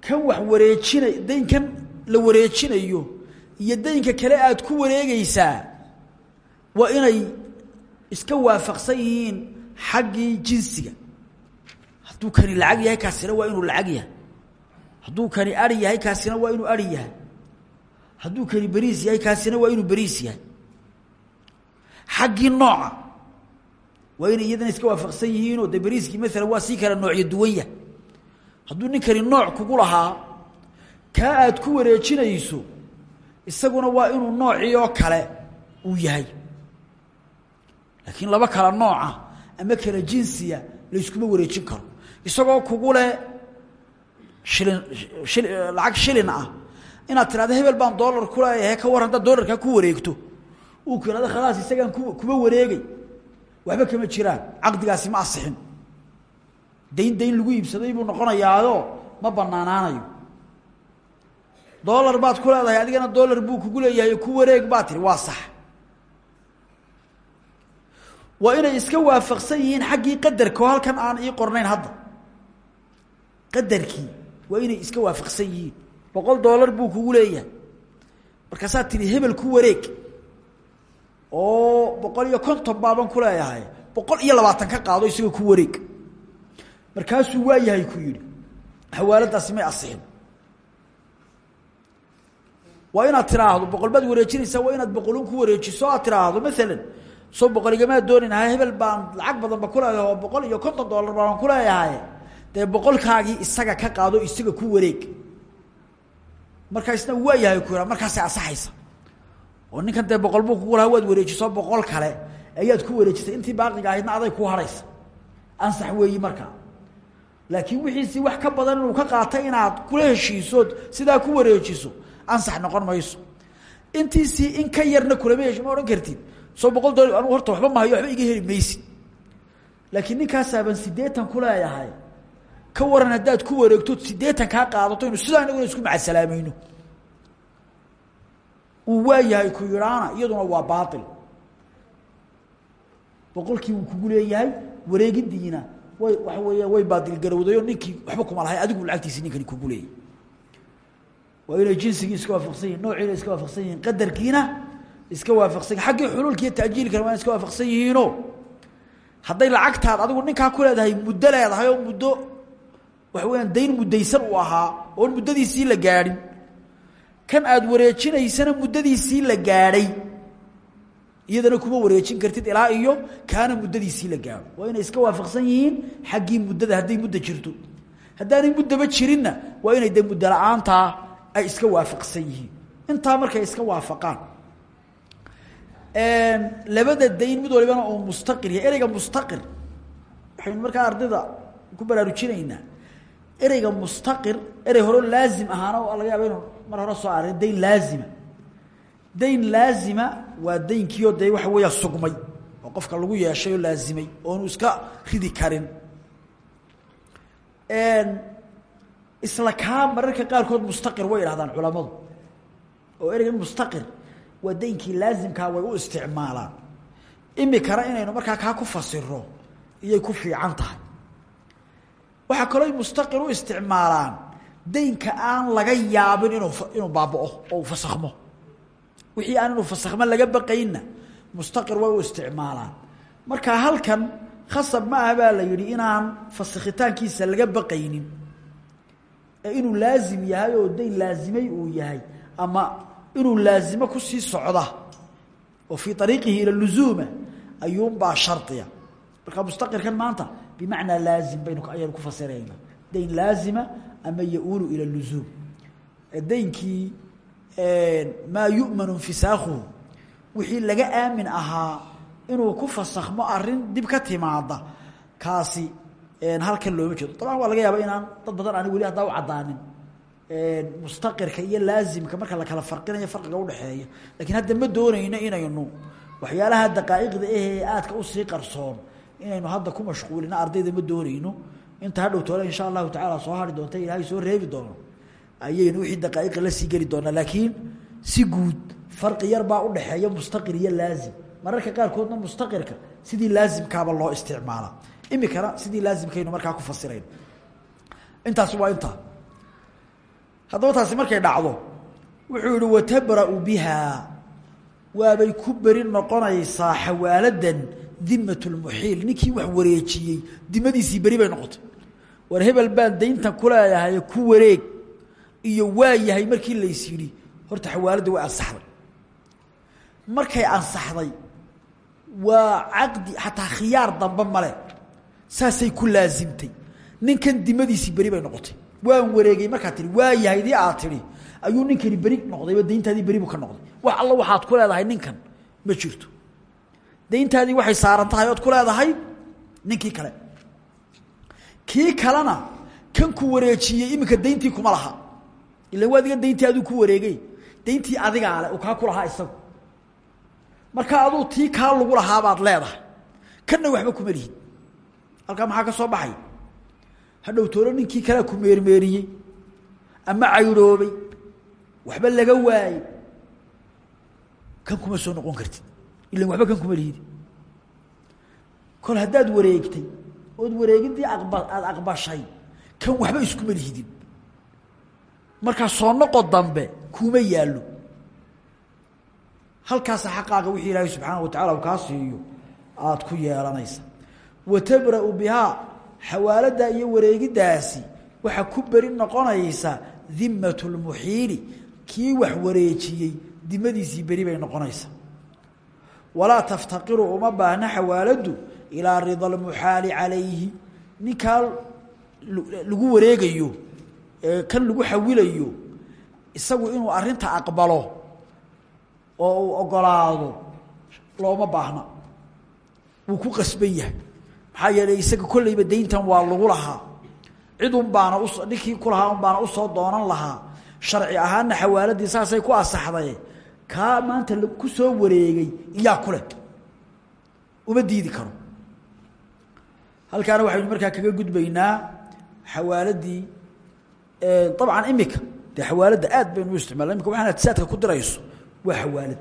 Speaker 1: kan wax wareejinay daynkan la wareejinayo iyo daynka kale aad ku wareegeysaa waa inay iska waafaqsan yihiin xaggii jinsiga. Hadduu kani lacag yahay kaasina waa inuu lacag yahay. Hadduu kani ari yahay kaasina waa inuu ari yahay. Hadduu kani beriis yahay kaasina waa inuu beriis yahay. Xaggii nooca waa inay iyadana iska waafaqsan yihiinoo de beriiskii maalan waa sii kala noocyo duwan yahay. Hadduu ninkani nooc kugu lahaa kaa aad ku wareejinayso isaguna waa inuu noocii oo kale uu yahay. Laakiin laba kala nooca ama kala jinsiya layskuma wareejin karo. Isagoo kugu leh shilin shil lacag shilin ah. Inaad tirahdo hebel baan dollar ku leeyahay ka war haddaad ku wareegto. Uu ku yihahdo khalaas isagaan ku kuma wareegay. Waxba kama jiraan. Caqdigaasi ma asixin. Dayn dayn lagu iibsaday buu noqonayaao ma banaanaanayo dollar baad ku leedahay adigana dollar buu kugu leeyahay ku wareeg baa tiri waa sax. Waa inay iska waafaqsan yihiin xaggii qadarka oo halkan aan ii qornayn hadda. Qadarkii waa inay iska waafaqsan yihiin. Boqol dollar buu kugu leeyahay. Markaasaad tihi hebel ku wareeg oo boqol iyo konton baaban ku leeyahay boqol iyo labaatan ka qaado isagoo ku wareeg. Markaasuu waa yahay ku yidhi xawaaladaasi may asixin waa inaad tiraahdo boqol baad wareejinaysaa waa inaad boqolun ku wareejiso aad tiraahdo. Maalan soo boqoligamaa dooninaha hebel baan lacag badanba ku leeyahay boqol iyo konton dollar baan ku leeyahay. Dee isaga ka qaado isaga ku wareeg. Markaa isna waa yahay ku yidha markaasay asaxaysa oo ninkan dee boqol buu kugu waad wareejiso boqol kale ayaad ku wareejisay. Intii baaqiga ahaydna aday ku haraysa. Ansax weeyi markaa. Laakiin wixiisii wax ka badan inuu ka qaatay inaad kula heshiisood sidaa ku wareejiso ansax noqon mayso. Intiisii in ka yarna kulama ma odhan kartid. Soo boqol dolar anugu horta waxba mahayo waxba iga heli maysid laakiin ninkaasaaban siddeetan ku ka waran haddaad ku wareegto siddeetan kaa qaadato inu sidaa inaguna isku macasalaamayno uu waa yahay ku yidhaana iyaduna waa baail boqolkii uu kugu leeyahay wareegidiina way waxa weeya way baadilgarowdayo ninkii waxba kuma lahay adigu lacagtiisi ninkani kugu leeyahy waa inay jinsigii iska waafaqsan yihiin noociina iska waafaqsan yihiin qadarkiina iska waafaqsan xaggii xuluulka iyo tajiilkana waa iska waafaqsan yihiino hadday lacagtaad adigu ninkaa ku leedahay muddo leedahay oo muddo waxa weyaan dayn muddaysan uu ahaa oon muddadiisii la gaadhin. Kan aad wareejinaysana muddadiisii la gaadhay. Iyadana kuma wareejin kartid ilaa iyo kaana muddadiisii la gaadho. Waa inay iska waafaqsan yihiin xaggii muddada hadday muddo jirto. Haddaanay muddaba jirinna waa inay dee muddo la'aantaa ay iska waafaqsan yihiin. Intaa markay iska waafaqaan labada dayn mid walibana uu mustaqir yahay ereyga mustaqir waxaynu markaa ardayda ku baraarujinaynaa. Ereyga mustaqir erey hore laazim ahaana laga yaaba inu mar hore soo arrin dayn laazima. Dayn laazima waa daynkiioo dee waxa weeya sugmay oo qofka lagu yeeshay oo laazimay oonu iska ridi karin isla kaa mararka qaarkood mustaqir way idhahdaan culamadu oo ereygan mustaqir waa daynkii laazimkaa way u isticmaalaan. Imikana inaynu markaa kaa ku fasiro iyay ku fiican tahay. Waxaa kaloo mustaqir u isticmaalaan daynka aan laga yaabin inuu inuu baabao oo uu wixii aan inuu laga baqaynna mustaqir way u isticmaalaan. Marka halkan khasab ma aha baa la yidhi inaan fasakhitaankiisa laga baqaynin ee inuu laazim yahay oo dayn laazimay uu yahay ama inuu laazimo ku sii socda oo fii ariiqihi ila luzuuma ayuunbaa shardiya marka mustaqirkan maanta bimacnaa laazim baynu ayaynu ku fasirayna. Dayn laazima ama ya-uulu ila luzuum. Daynkii maa yu'manu infisaakhuhu wixii laga aamin ahaa inuu ku fasakhmo arrin dib ka timaada kaasi halkan looma jeedo. Dabcan waa laga yaaba inaan dad badan aan weli haddaa u caddaanin. Mustaqirka iyo laazimka marka la kala farqinayo farqiga udhexeeya lakiin hadda ma doonayno inaynu waxyaalaha daqaa'iqda ahee aadka u sii qarsoon inaynu hadda ku mashquulino ardayda ma doonayno. Inta hadhow toole insha allahu tacala soo hari doonta ilaahay soo reebi doono. Ayaynu wixii daqaa'iqa la sii geli doonaa. Laakiin si guud farqi yar baa udhexeeya mustaqir iyo laazim. Mararka qaarkoodna mustaqirka sidii laazimkaaba loo isticmaalaa imikana sidii laazimkaynu markaa ku fasirayno intaasi waa intaa haddaba taasi markay dhacdo wuxuu yihi watabra'u bihaa waabay ku beri noqonaysaa xawaaladan dimat lmuxiil ninkii wax wareejiyey dimadiisii beri bay noqotay. War hebel baan dayntan ku leeyahay ku wareeg iyo waa yahay markii lays yidhi horta xawaaladda way ansaxday. Markay ansaxday waa caqdi xataa khiyaar dambe male saasay ku laasimtay ninkan dimadiisii beri bay noqotay. Waan wareegay markaa tii waa yahay dii aad tihi ayuu ninkani beri noqdayba dayntaadii beri buu ka noqday. Wax alla waxaad ku leedahay ninkan ma jirto. Dayntaadii waxay saaran tahay ood ku leedahay? Ninkii kale. Kii kalena kan ku wareejiyey iminka dayntii kuma laha. Ila waa adiga dayntii aduu ku wareegay. Dayntii adigaa le kaa ku lahaa isagu. Marka aduu tii kaa lagu lahaabaad leedahay. Kanna waxba kuma lihid halkaa maxaa ka soo baxay? Hadhow toolo ninkii kalea ku meermeeriyey ama caydhoobay waxba laga waayey. Kan kuma soo noqon kartid. Ilan waxba kan kuma lihidi kol haddaad wareegtay ood wareegidii aba aada aqbashay kan waxba iskuma lihidin. Markaa soo noqo dambe kuma yaallo. Halkaasa xaqaaga wixii ilaahay subxaana wa tacala u kaa siiyo aada ku yeelanaysa wa tabra'u bihaa xawaaladda iyo wareegiddaasi waxaa ku beri noqonaysa dimat lmuxiili kii wax wareejiyey dimadiisii beri bay noqonaysa. Walaa taftaqiru uma baahna xawaaladdu ilaa rida lmuxaali calayhi ninkaa lagu wareegayo kan lagu xawilayo isagu inuu arinta aqbalo oo uu ogolaado looma baahna. Wuu ku qasban yahay maxaa yeelay isaga kolleyba dayntan waa lagu lahaa. Cid un baana ninkii ku lahaa un baana u soo doonan lahaa. Sharci ahaanna xawaaladii saasay ku asaxday. Kaa maanta ku soo wareegay iyaa kuleh uma diidi karo. Halkaana waxaynu markaa kaga gudbaynaa xawaaladii dabcan imika. Dee xawaaladda aad baynu u isticmaalna imika waxaan atisaadka ku dirayso waa xawaalad.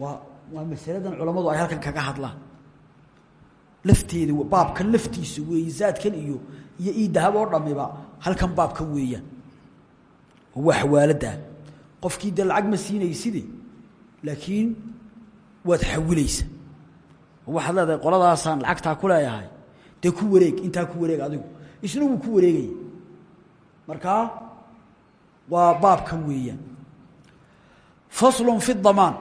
Speaker 1: Waa waa masaladan culammadu ay halkan kaga hadlaan lafteeda baabkan laftiisa weeye zaadkan iyo iyo ii dahab oo dhamiba halkan baabkan weeyaan waa xawaaladda qofkii dee lacag ma siinayside laakiin waad xawilaysa waxaad leedahay qoladaasaan lacagtaa ku leeyahay dee ku wareeg intaa ku wareeg adigu. Isna ku wareegaya markaa waa baabkan weeyaan faslun fi damaan.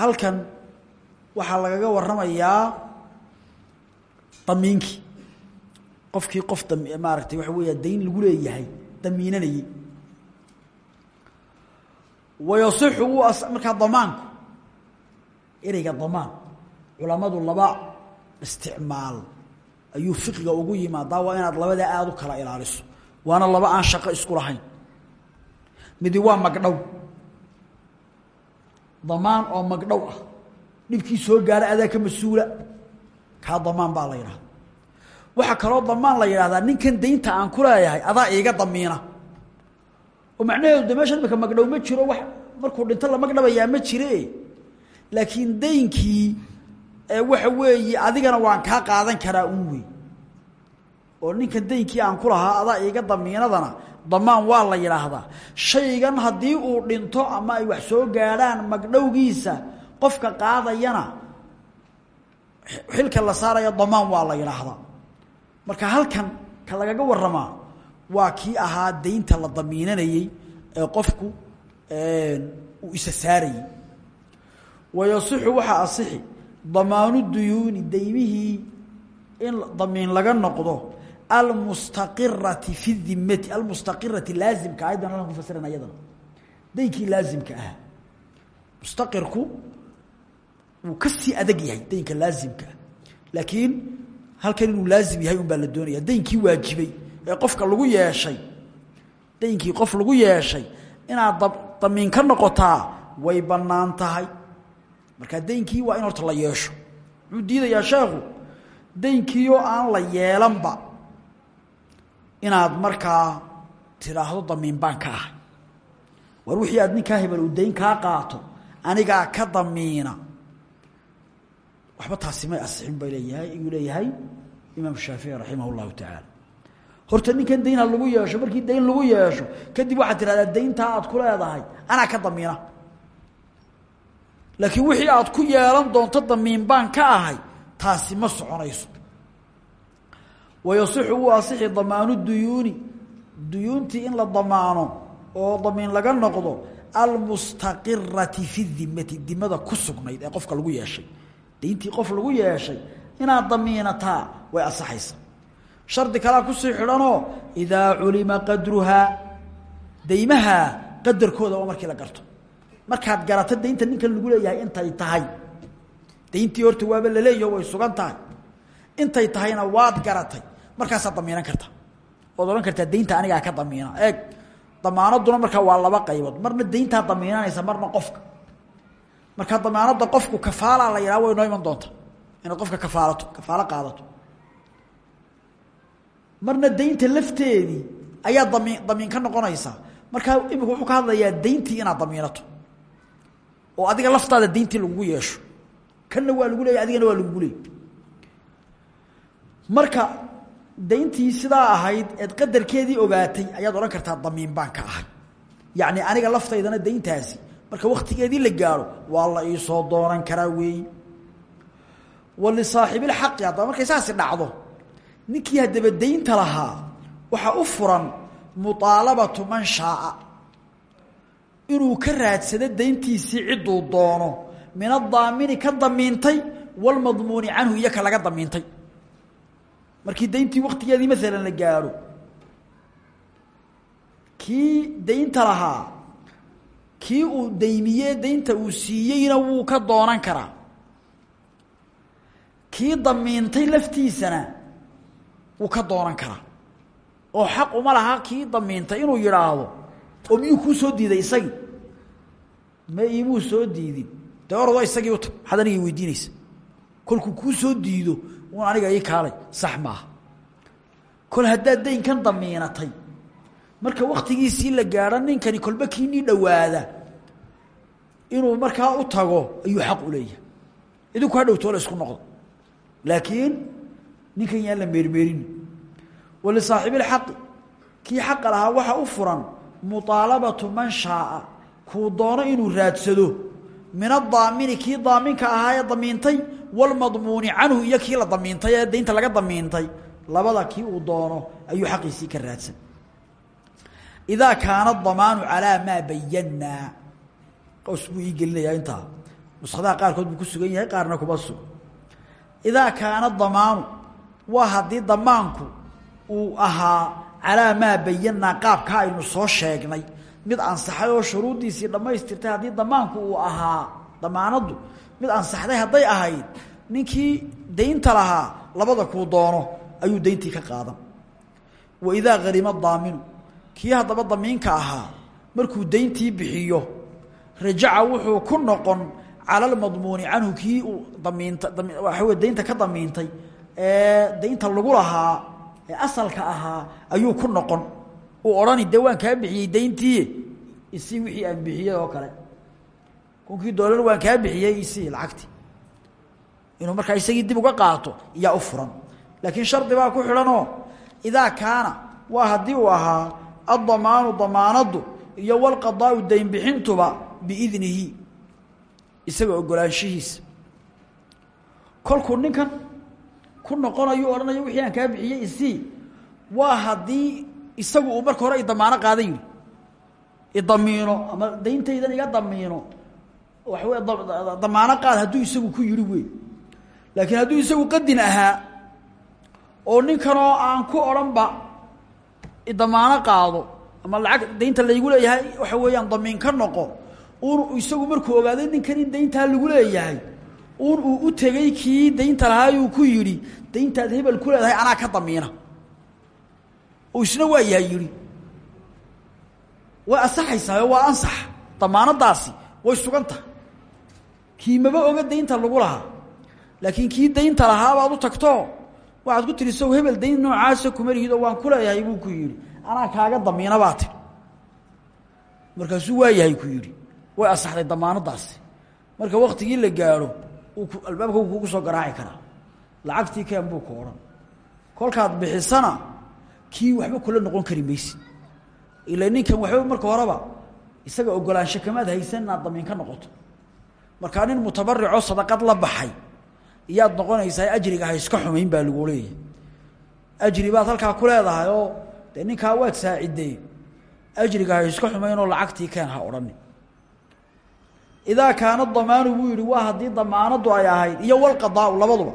Speaker 1: Halkan waxaa lagaga waramayaa damiinkii qofkii qof maaragtay waxa weeya dayn lagu leeyahay damiinanayey wayasixu wuu markaa damaanku ereyga damaan. Culamadu laba isticmaal. Ayuu fiqiga ugu yimaadaa waa inaad labada aada u kala ilaaliso. Waana laba aan shaqo isku lahayn. Midi waa magdhow damaan oo magdhow ah. Dhibkii soo gaara adaa ka mas'uula kaa damaan baa la yidhahda waxaa kaloo damaan la yidhahdaa ninkan daynta aan ku leeyahay adaa iiga damiina. Oo macnaheedu de meeshan imika magdhow ma jiro wax markuu dhinto la magdhabayaa ma jire. Laakiin daynkii waxa weeye adigana waan kaa qaadan karaa un wey oo ninkan daynkii aan ku lahaa adaa iiga damiinadana damaan waa la yidhaahdaa. Shaygan haddii uu dhinto ama ay wax soo gaadhaan magdhowgiisa qofka qaadayana xilka la saaraya damaan waa la yidhaahdaa. Marka halkan ka lagaga waramaa waa kii ahaa daynta la damiinanayey ee qofku uu isa saarayey wayasixu waxaa asixi damaanu duyuuni daymihii in damiin laga noqdo almustaqirati fi dimati almustaqirati laazimka ayaddan halkan ku fasirana iyadana. Daynkii laazimka ahaa mustaqirku wuu ka sii adag yahay daynka laazimka. Ah laakiin halkan inuu laazim yahay un baa la doonaya. Daynkii waajibay ee qofka lagu yeeshay daynkii qof lagu yeeshay inaad damiin ka noqotaa way bannaan tahay. Markaa daynkii waa in horta la yeesho. Muxuu diidayaa sheekhu? Daynkiioo aan la yeelanba inaad markaa tidhaahdo damiin baan ka ahay. War wixii aad ninkaa hebel uu dayn kaa qaato anigaa ka damiina waxba taasi may asixin ba leeyahay ayuu leeyahay imaam shaafici raximah اllahu tacaala horta ninkan dayn ha lagu yeesho markii dayn lagu yeesho kadib waxaad tidhahdaa dayntaa aad ku leedahay anaa ka damiina. Laakiin wixii aad ku yeelan doonto damiin baan ka ahay taasi ma soconayso. Wayasixu wuu asixi damaanu duyuuni. Duyuuntii in la damaano oo damiin laga noqdo almustaqirati fi dimati dimada ku sugnayd ee qofka lagu yeeshay dayntii qof lagu yeeshay inaad damiinataa way asaxaysa. Shardi kalaa ku sii xidhanoo idaa culima qadruhaa daymaha qadarkooda markii la garto. Markaad garato daynta ninkan lagu leeyahay intay tahay. Dayntii horta waaba laleeyaho way sugan tahay. Intay tahayna waad garatay markaasaad damiinan karta. Waad odhan kartaa daynta ka damiina. Eeg damaanaduna markaa waa laba qaybood. Marna dayntaa damiinanaysa marna qofka markaa damaanada qofku kafaala la yidhaha way noo doonta. Inaad qofka kafaalato kafaalo qaadato. Marna daynta lafteedii ayaa damiin damiin ka noqonaysaa markaa imika wuxuu ka hadlayaa dayntii inaad damiinato. Oo adiga laftaada dayntii lagugu yeesho. Kanna waa lagu leeyay adigana waa lagugu leeyay marka dayntii sidaa ahayd eed qadarkeedii ogaatay ayaad odhan kartaa damiin baan ka ahay. Yacni aniga laftaydana dayntaasi marka waktigeedii la gaaro waa la iisoo doonan karaa weeyi walisaaxibilxaqi haddaba markay saasi dhacdo ninkii haddaba daynta lahaa waxaa u furan muaalabatu man shaaa. Inuu ka raadsado dayntiisii cidduu doono min adaamini ka damiintay walmadmuuni canhu iyo ka laga damiintay. Markii dayntii waktigeedii maalan la gaaro kii daynta lahaa kii uu daymiyee daynta uu siiyeyna wuu ka doonan karaa. Kii damiintay laftiisana wuu ka doonan karaa. Oo xaq uma laha kii damiintay inuu yidhaahdo oo miyuu kuu soo diiday isagii. Ma iimuu soo diidin. Dee orado isagii uta aniga weydiinaysa. Kolkuu kuu soo diido un aniga ii kaalay. Sax maaha. Kol haddaad daynkan damiinatay marka waktigiisii la gaadho ninkani kolba kiinii inuu markaa u tago ayuu xaq u leeyahay. Idinku ha dhowtoo isku noqdo. Laakiin ninkan yaan la meermeerin. Walisaaxibilxaqi kii xaqa lahaa waxa u furan muطaalabatu man shaaa. Kuu doono inuu raadsado. Min adaamini kii daaminka ahaa damiintay wاlmadmuuni canhu iyo kii la damiintay ee laga damiintay. Labada kii uu doono ayuu xaqiisii ka raadsan idaa kaana damaanu calaa maa bayanaa qos buu ii gelinayaa intaa nuskhadaha qaarkood buu ku sugan yahay qaarna kuma sugo idaa kaana damaanu waa haddii damaanku uu ahaa calaa maa bayanaa qaabka aynu soo sheegnay mid ansaxay oo shuruuddiisii dhammaystirtay haddii damaanku uu ahaa damaanaddu mid ansaxday hadday ahayd ninkii daynta lahaa labada kuu doono ayuu dayntii ka qaadan wa idaa kii haddaba damiinka ahaa markuu dayntii bixiyo rajaca wuxuu ku noqon cala almadmuuni canhu kii uu damiinta waxa wey daynta ka damiintay ee daynta lagu lahaa ee asalka ahaa ayuu ku noqon. Uu odhani dee waan kaa bixiyey dayntii isii wixii aan bixiyey oo kale. Kunkii doolar waan kaa bixiyey isii lacagti. Inuu markaa isagii dib uga qaato iyaa u furan. Laakiin shardi baa ku xidhanoo idaa kaana waa haddii uu ahaa addamaanu damaanaddu iyo walqadaau daynbixintuba biidnihi isaga ogolaanshihiisa. Kolkuu ninkan ku noqonayo odhanayo wixii aan kaa bixiyey isii waa haddii isagu uu marka hore idamaano qaada yidhi idamiino ama dayntaydan iga damiino. Waxa wey damaano qaad hadduu isagu ku yidhi wey laakiin hadduu isagu qadin ahaa oo ninkanoo aan ku odhanba idamaano qaado ama lacag daynta laygu leeyahay waxa weeyaan damiin ka noqo un isagu markuu ogaaday ninkan in dayntaa lagu leeyahay un uu u tegey kii daynta lahaayuu ku yidhi dayntaad hebel ku leedahay anaa ka damiina. Oo isna waa yahay yidhi. Way asaxaysaayo waa ansax damaanadaasi way sugan tahay. Kii oga daynta lagu lahaa laakiin kii daynta lahaabaad u tagto waxaad ku tihi sow hebel dayn noocaasa kuma lihido waan ku buu ku yidhi. Anaa kaaga damiina baa tiri. Markaasuu waa ku yidhi. Way asaxday damaanadaasi marka waktigii la gaadho albaabka uu kugu soo garaaci karaa. Lacagtii keen buu ku kolkaad bixisana kii waxba kula noqon kari maysid ila ninkan waxba marka horeba isaga ogolaansho kamaad haysan inaad damiin ka noqoto. Markaa nin mutabaricoo sadaqad la baxay iyaad noqonaysaa ajriga ha iska xumayn baa lagu leeyahay. Ajri baad halkaa ku leedahay oo dee ninkaa waad saacidee ajriga ha iska xumaynoo lacagtii keen ha odhani idaa kaana damaanu buu yihi waa haddii damaanadu ay ahayd iyo walqadaau labaduba.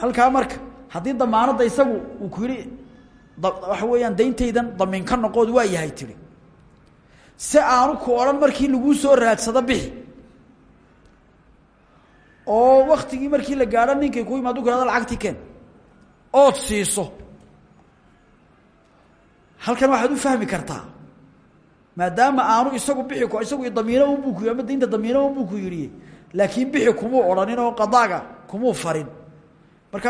Speaker 1: Halkaa marka haddii damaanadda isagu uu ku yihi waxa weeyaan dayntaydan damiin ka noqood waa yahay tihi si aanu ku odhan markii laguu soo raadsado bixi oo waktigii markii la gaadho ninkay ku imaad u lacagtii keen. Ood siiso. Halkan waxaad u fahmi kartaa. Maadaama aanu isagu bixi ku isagu damiino unbuu ku ama daynta damiino unbuu ku yidhi laakiin bixi kumuu odhanin oo qadaaga kumuu farin. Marka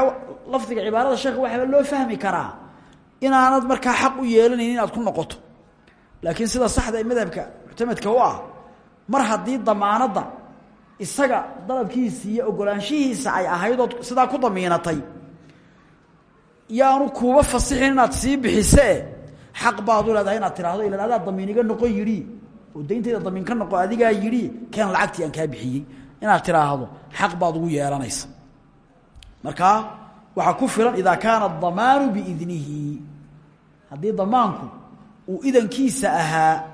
Speaker 1: lafdiga cibaarada sheekha waxaaba loo fahmi karaa inaanad markaa xaq u yeelanayn inaad ku noqoto. Laakiin sida saxda ee madhabka muctamadka u ah mar haddii damaanadda isaga dalabkiisa iyo ogolaanshihiisa ay ahayd ood sidaa ku damiinatay. Yaanu kuuba fasixin inaad sii bixisee xaq baad u leedahay inaad tiraahdo ilan adaa damiin iga noqon yidhi. Oo dayntayda damiin ka noqo adigaa yidhi keen lacagtii aan kaa bixiyey. Inaad tiraahdo xaq baad ugu yeelanaysa. Markaa waxaa ku filan idaa kaana adamaanu biidnihi haddii damaanku uu idankiisa ahaa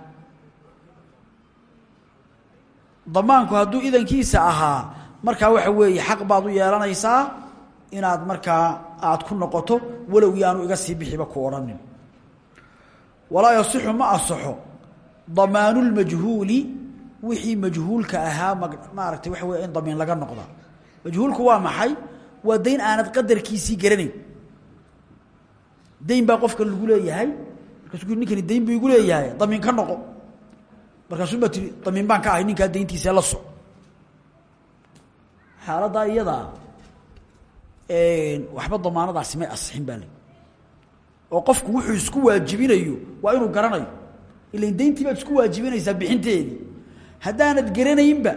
Speaker 1: damaanku hadduu idankiisa ahaa markaa waxa weeye xaq baad u yeelanaysaa inaad markaa aad ku noqoto walow yaanu iga sii bixiba ku odhanin. Walaa yasixu ma asaxo damaanu lmajhuuli wixii majhuulka ahaa maaragtay waxa wey in damiin laga noqda. Majhuulku waa maxay? Waa dayn aanad qadarkiisii garanayn. Dayn baa qofka lagu leeyahay markaasuu ninkani dayn buu igu leeyahay damiin ka noqo markaasuu baa tii damiin baan ka ahay ninkaa dayntiisa la soc xaaladdaa iyadaa waxba damaanadaasi may asixin baa le oo qofku wuxuu isku waajibinayo waa inuu garanayo. Ilan dayntii baad isku waajibinaysaa bixinteedii haddaanad garanaynba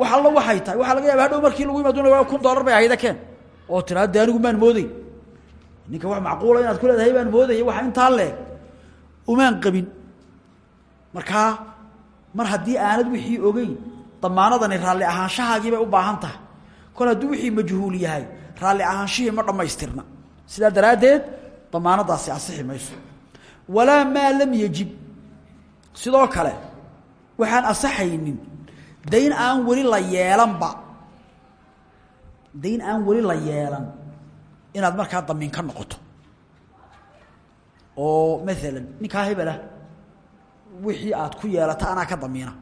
Speaker 1: wax alla waxay tahay waxaa laga yaaba hadhow markii lagu imaaduna kun dollar bay ahayda keen. Oo tiraa de anigu maan mooday. Ninka wax macquula inaad ku leedahay baan moodaya waxa intaa leeg. Umaan qabin. Markaa mar haddii aanad wixii ogeyn damaanadani raalli ahaanshahaagii bay u baahan tahay. Kol hadduu wixii majhuul yahay raalli ahaanshihii ma dhammaystirna. Sidaa daraaddeed damaanadaasi asixi mayso. Walaa maa lam yajib. Sidoo kale waxaan asaxaynin dayn aan weli la yeelanba. Dayn aan weli la yeelan inaad markaa damiin ka noqoto. Oo maalan ninkaa hebelah wixii aad ku yeelato anaa ka damiina.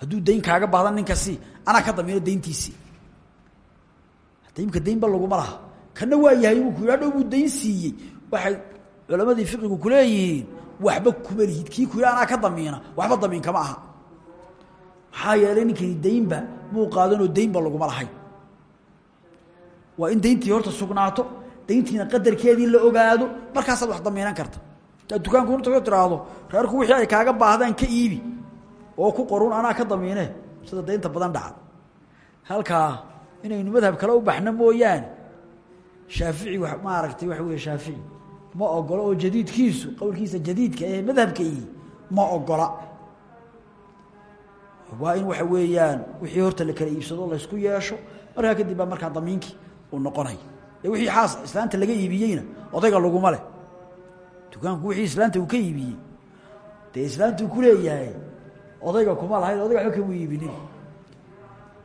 Speaker 1: Hadduu dayn kaaga baahdan ninkasi anaa ka damiino dayntiisii hadda imka daynba laguma kana waa yahay buu ku yidhi hadhow buu dayn siiyey. Waxay culamadii fiqigu kuleeyihiin waxba kuma lihid kii ku yidhi anaa ka damiina waxba damiin kama aha. Maxaa yeelay ninkani daynba muu qaadanoo daynba laguma lahayn waa in dayntii horta sugnaato dayntiina qadarkeedii la ogaado markaasaad wax damiinan karta taa dukaanku horta tiraahdo reerku wixii ay kaaga baahdaan ka iibi. Oo ku qorun anaa ka damiine sida daynta badan dhaca halkaa inaynu madhab kale u baxno mooyaane. Shaafici maaragtay waxa weeye shaafici. Ma ogola oo jadiidkiisu qowlkiisa jadiidka ee madhabka ii ma ogola. Waa in waxa weeyaan wixii horta la kala iibsado laysku yeesho markaa kadib baa markaa damiinkii uu noqonay. Ee wixii xaas islaanta laga iibiyeyna odayga laguma leh dukaanku wixii islaanta uu ka iibiyey dee islaantuu ku leeyahay odayga kuma lahayn odayga waxba kama iibinin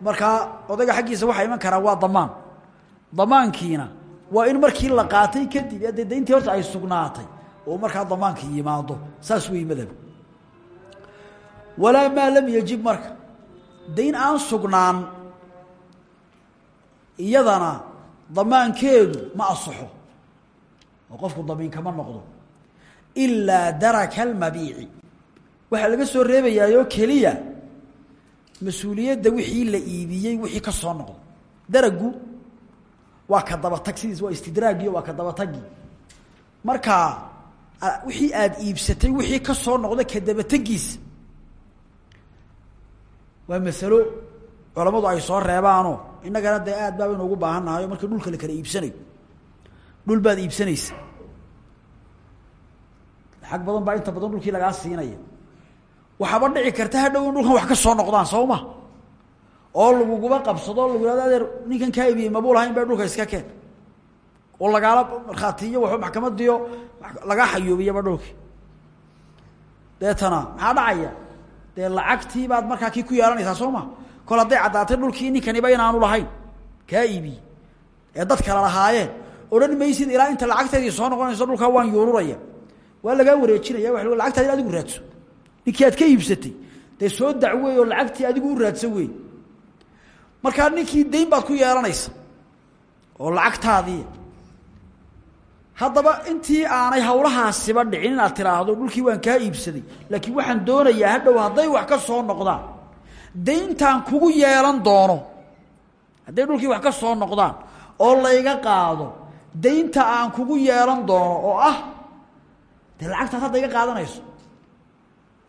Speaker 1: markaa odayga xaggiisa waxaa iman karaa waa damaan. Damaankiina waa in markii la qaatay kadib dee dayntii horta ay sugnaatay oo markaa damaankii yimaado. Saas wey madhab. Walaa maa lam yajib marka. Dayn aan sugnaan iyadana damaankeedu ma asaxo. Oo qofku damiin kama ilaa daraka almabiici waxaa laga soo reebayaayoo keliya mas'uuliyadda wixii la iibiyey wixii ka soo noqdo. Daragu waa ka dabatag sidiis waa istidraagiyo waa ka dabatagi marka wixii aada iibsatay wixii ka soo noqda ka dabatagiisa waa masalo culammadu ay soo reebaanoo. Innagana dee aad baabaynu ugu baahan nahay oo markii dhulka la kala iibsanayo. Dhul baad iibsanaysa lacag badan baa inta badan dhulkii lagaa siinaya. Waxaaba dhici karta hadhow in dhulkan wax ka soo noqdaan soo ma? Oo laguguba qabsado lagu yihahdo adeer ninkan kaa ibiyey mabuu lahayn ba dhulka iska keen? Oo lagaala markhaatiyo waxba maxkamadiyo lagaa xayuubiyaba dhulkii deetana maxaa dhacaya? Dee lacagtii baad markaa kii ku yeelanaysaa soo ma? Kol hadday caddaatay dhulkii ninkaniba inaanu lahayn kaa iibiyey ee dad kale lahaayeen. Odhan maysid ilaa inta lacagteedii soo noqonayso dhulkaa waan yuururaya waa lagaa wareejinaya wa lacagtaadi adigu raadso. Ninkii aad ka iibsatay dee soo dacweey oo lacagtii adigu u raadsan wey markaa ninkii dayn baad ku yeelanaysa oo lacagtaadii. Haddaba intii aanay hawlahaasiba dhicin inaad tiraahdo dhulkii waan kaa iibsaday laakiin waxaan doonayaa hadhow hadday wax ka soo noqdaan dayntaan kugu yeelan doono. Hadday dhulkii wax ka soo noqdaan oo layga qaado daynta aan kugu yeelan doono oo ah dee lacagtaad hadda iga qaadanayso.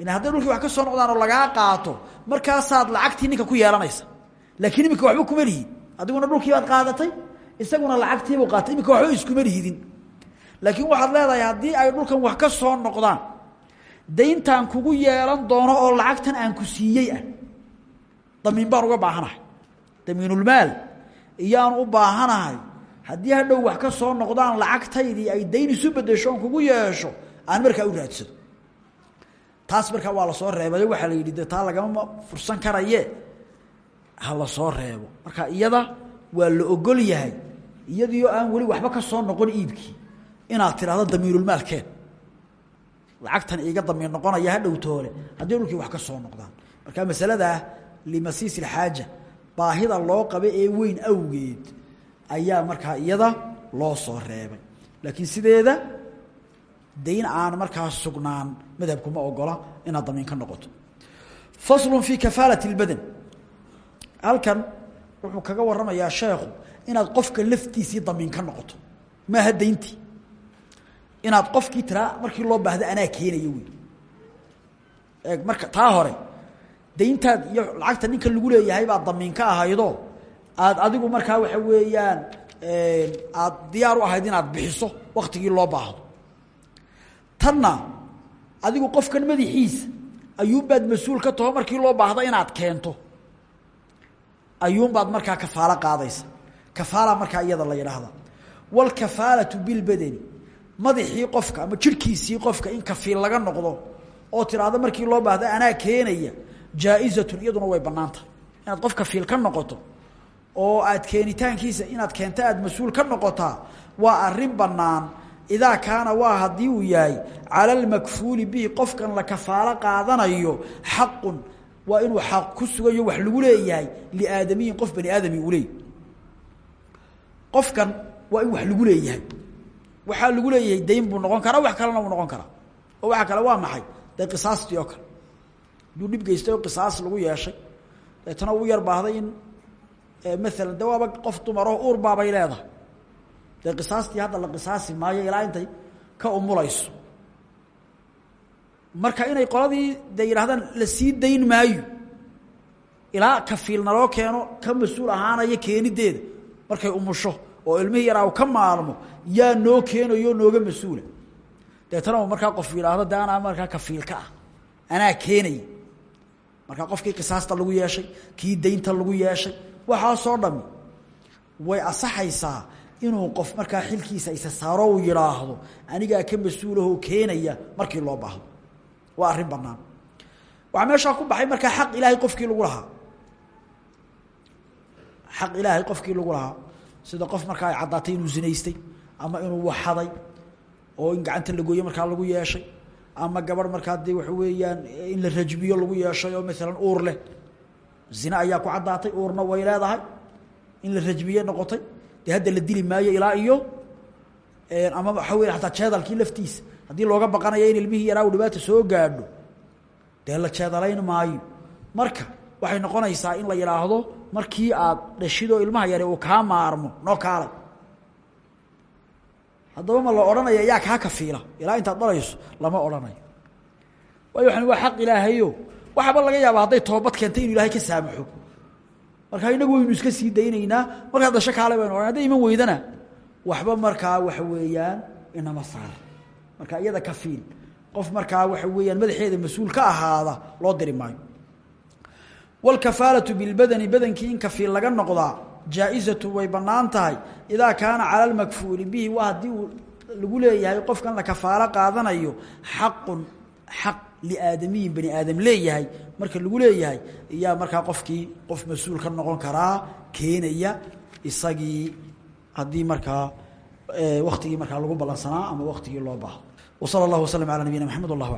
Speaker 1: Ila hadday dhulkii wax ka soo noqdaan oo lagaa qaato markaasaad lacagtii ninka ku yeelanaysa. Laakiin iminka waxba kuma lihid. Adiguna dhulkii baad qaadatay isaguna lacagtiibuu qaatay. Iminka waxba iskuma lihidin. Laakiin waxaad leedahay haddii ay dhulkan wax ka soo noqdaan dayntaan kugu yeelan doono oo lacagtan aan ku siiyey ah. Damiin baan uga baahanahay. Damiinulmaal iyaan u baahanahay. Haddii hadhow wax ka soo noqdaan lacagtaydii ay dayn isu bedesho oon kugu yeesho aan markaa u raadsado. Taas markaa waa la soo reebayo waxaa la yidhi taa lagama fursan karaye. Ha la soo reebo. Marka iyada waa la ogol yahay iyadiio aan weli waxba ka soo noqon iibkii inaad tidhaahdo damiirulmaalkeen lacagtan iiga damiir noqonaya hadhow toole haddii dhulkii wax ka soo noqdaan. Marka masaladaa limasiis ilxaaja baahida loo qaba ee weyn awgeed ayaa markaa iyada loo soo reebay. Laakiin sideeda dayn aan markaa sugnaan madhabkuma ogola inaad damiin ka noqoto. Faslu fii kafaalat اlbadan halkan wuxuu kaga waramayaa sheekhu inaad qofka laftiisii damiin ka noqoto. Maaha dayntii inaad qofkii tiraa markii loo baahdo anaa keenayo wey marka taa hore dayntaad iyo lacagta ninka lagu leeyahay baad damiin ka ahaydoo aad adigu markaa waxa weeyaan aad diyaar u ahayd inaad bixiso waktigii loo baahdo tanna adigu qofkan madaxiisa ayuunbaad mas'uul ka taho markii loo baahdo inaad keento. Ayuunbaad markaa kafaalo qaadaysa. Kafaala markaa iyada la yidhaahda wاlkafaalatu bilbadeni madaxii qofka ama jirhkiisii qofka in kafiil laga noqdo oo tiraahdo markii loo baahdo anaa keenaya jaa-izatun iyaduna way banaantah inaad qof kafiil ka noqoto oo aad keenitaankiisa inaad keento aad mas'uul ka noqotaa waa arrin banaan idaa kaana waa haddii uu yahay cala almakfuuli bihi qofkan la kafaalo qaadanayo xaqun waa inuu xaq ku sugayo wax lagu leeyahay liaadamiyin qof bani aadami uu leeyay qofkan in wax lagu leeyahay waxaa lagu leeyahay dayn buu noqon karaa wax kalena noqon karaa oo waxa kale waa maxay dee qisaastii oo kale haduu dhib geystay qisaas lagu yeeshay deetana uu yar baahday in maalan de waaba qof dumaro uur baabay leedahay dee qisaastii hadda la qisaasi maayo ilaa intay ka umulayso. Marka inay qoladii de yidhahdaan la sii dayn maayo ilaa kafiil naloo keeno ka mas'uul ahaanaya keenideeda markay umusho oo ilmihii yaraa u ka maalmo yaa noo keenayo nooga mas'uula. Deetana markaa qof yidhaahdo de anaa markaa kafiilka ah anaa keenaya qofkii qisaasta lagu yeeshay kii daynta lagu yeeshay waxaasoo dhami way asaxaysaa inuu qof markaa xilkiisa isa saaro uu yidhaahdo anigaa ka mas'uulahoo keenaya markii loo baahdo. Waa arrin banaan waxaa meeshaa ku baxay markaa xaq ilaahay qofkii lagu lahaa. Xaq ilaahay qofkii lagu lahaa. Sida qof markaa ay caddaatay inuu zinaystay ama inuu waxaday oo in gacanta la gooye markaa lagu yeeshay ama gabadh markaa dee waxa weeyaan in la rajmiyo lagu yeeshay oo maalan uur leh. Zine ayaa ku caddaatay uurna way leedahay. In la rajmiye noqotay dee hadda la dili maayo ilaa iyo ama waxa wey ataa jeedalkii laftiisa haddii looga baqanayo in ilmihii yaraa u dhibaata soo gaadho dee la jeedalayn maayo. Marka waxay noqonaysaa in la yidhaahdo markii aad dhashidoo ilmaha yare uu kaa maarmo noo kaalay haddaba ma la odhanaya yaa kaa kafiila ilaa intaad dhalayso lama odhanayo. Waayo waxan waa xaq ilaahayo waxaaba laga yaaba hadday toobad keentay inu ilaahay ka saamaxo markaa inagu waynu iska sii daynaynaa markaad dhasho kaale baynu odhan hadday iman weydana waxba markaa waxa weeyaan inama saar. Marka iyada kafiil qof markaa waxa weeyaan madaxeeda mas'uul ka ahaada loo diri maayo. Wاlkafaalatu bilbadani badankii in kafiil laga noqdaa jaa-izatu way bannaan tahay. Idaa kaana cala lmakfuuli bihi waa haddii lagu leeyahay qofkan la kafaalo qaadanayo xaqun xaq liaadamiyin bani aadam leeyahay marka lagu leeyahay iyaa markaa qofkii qof mas'uul ka noqon karaa keenaya isagii haddii markaa waktigii markaa lagu ballansanaa ama waktigii loo baahdo wsala اllah waslm alى nabiyina mxamed wallah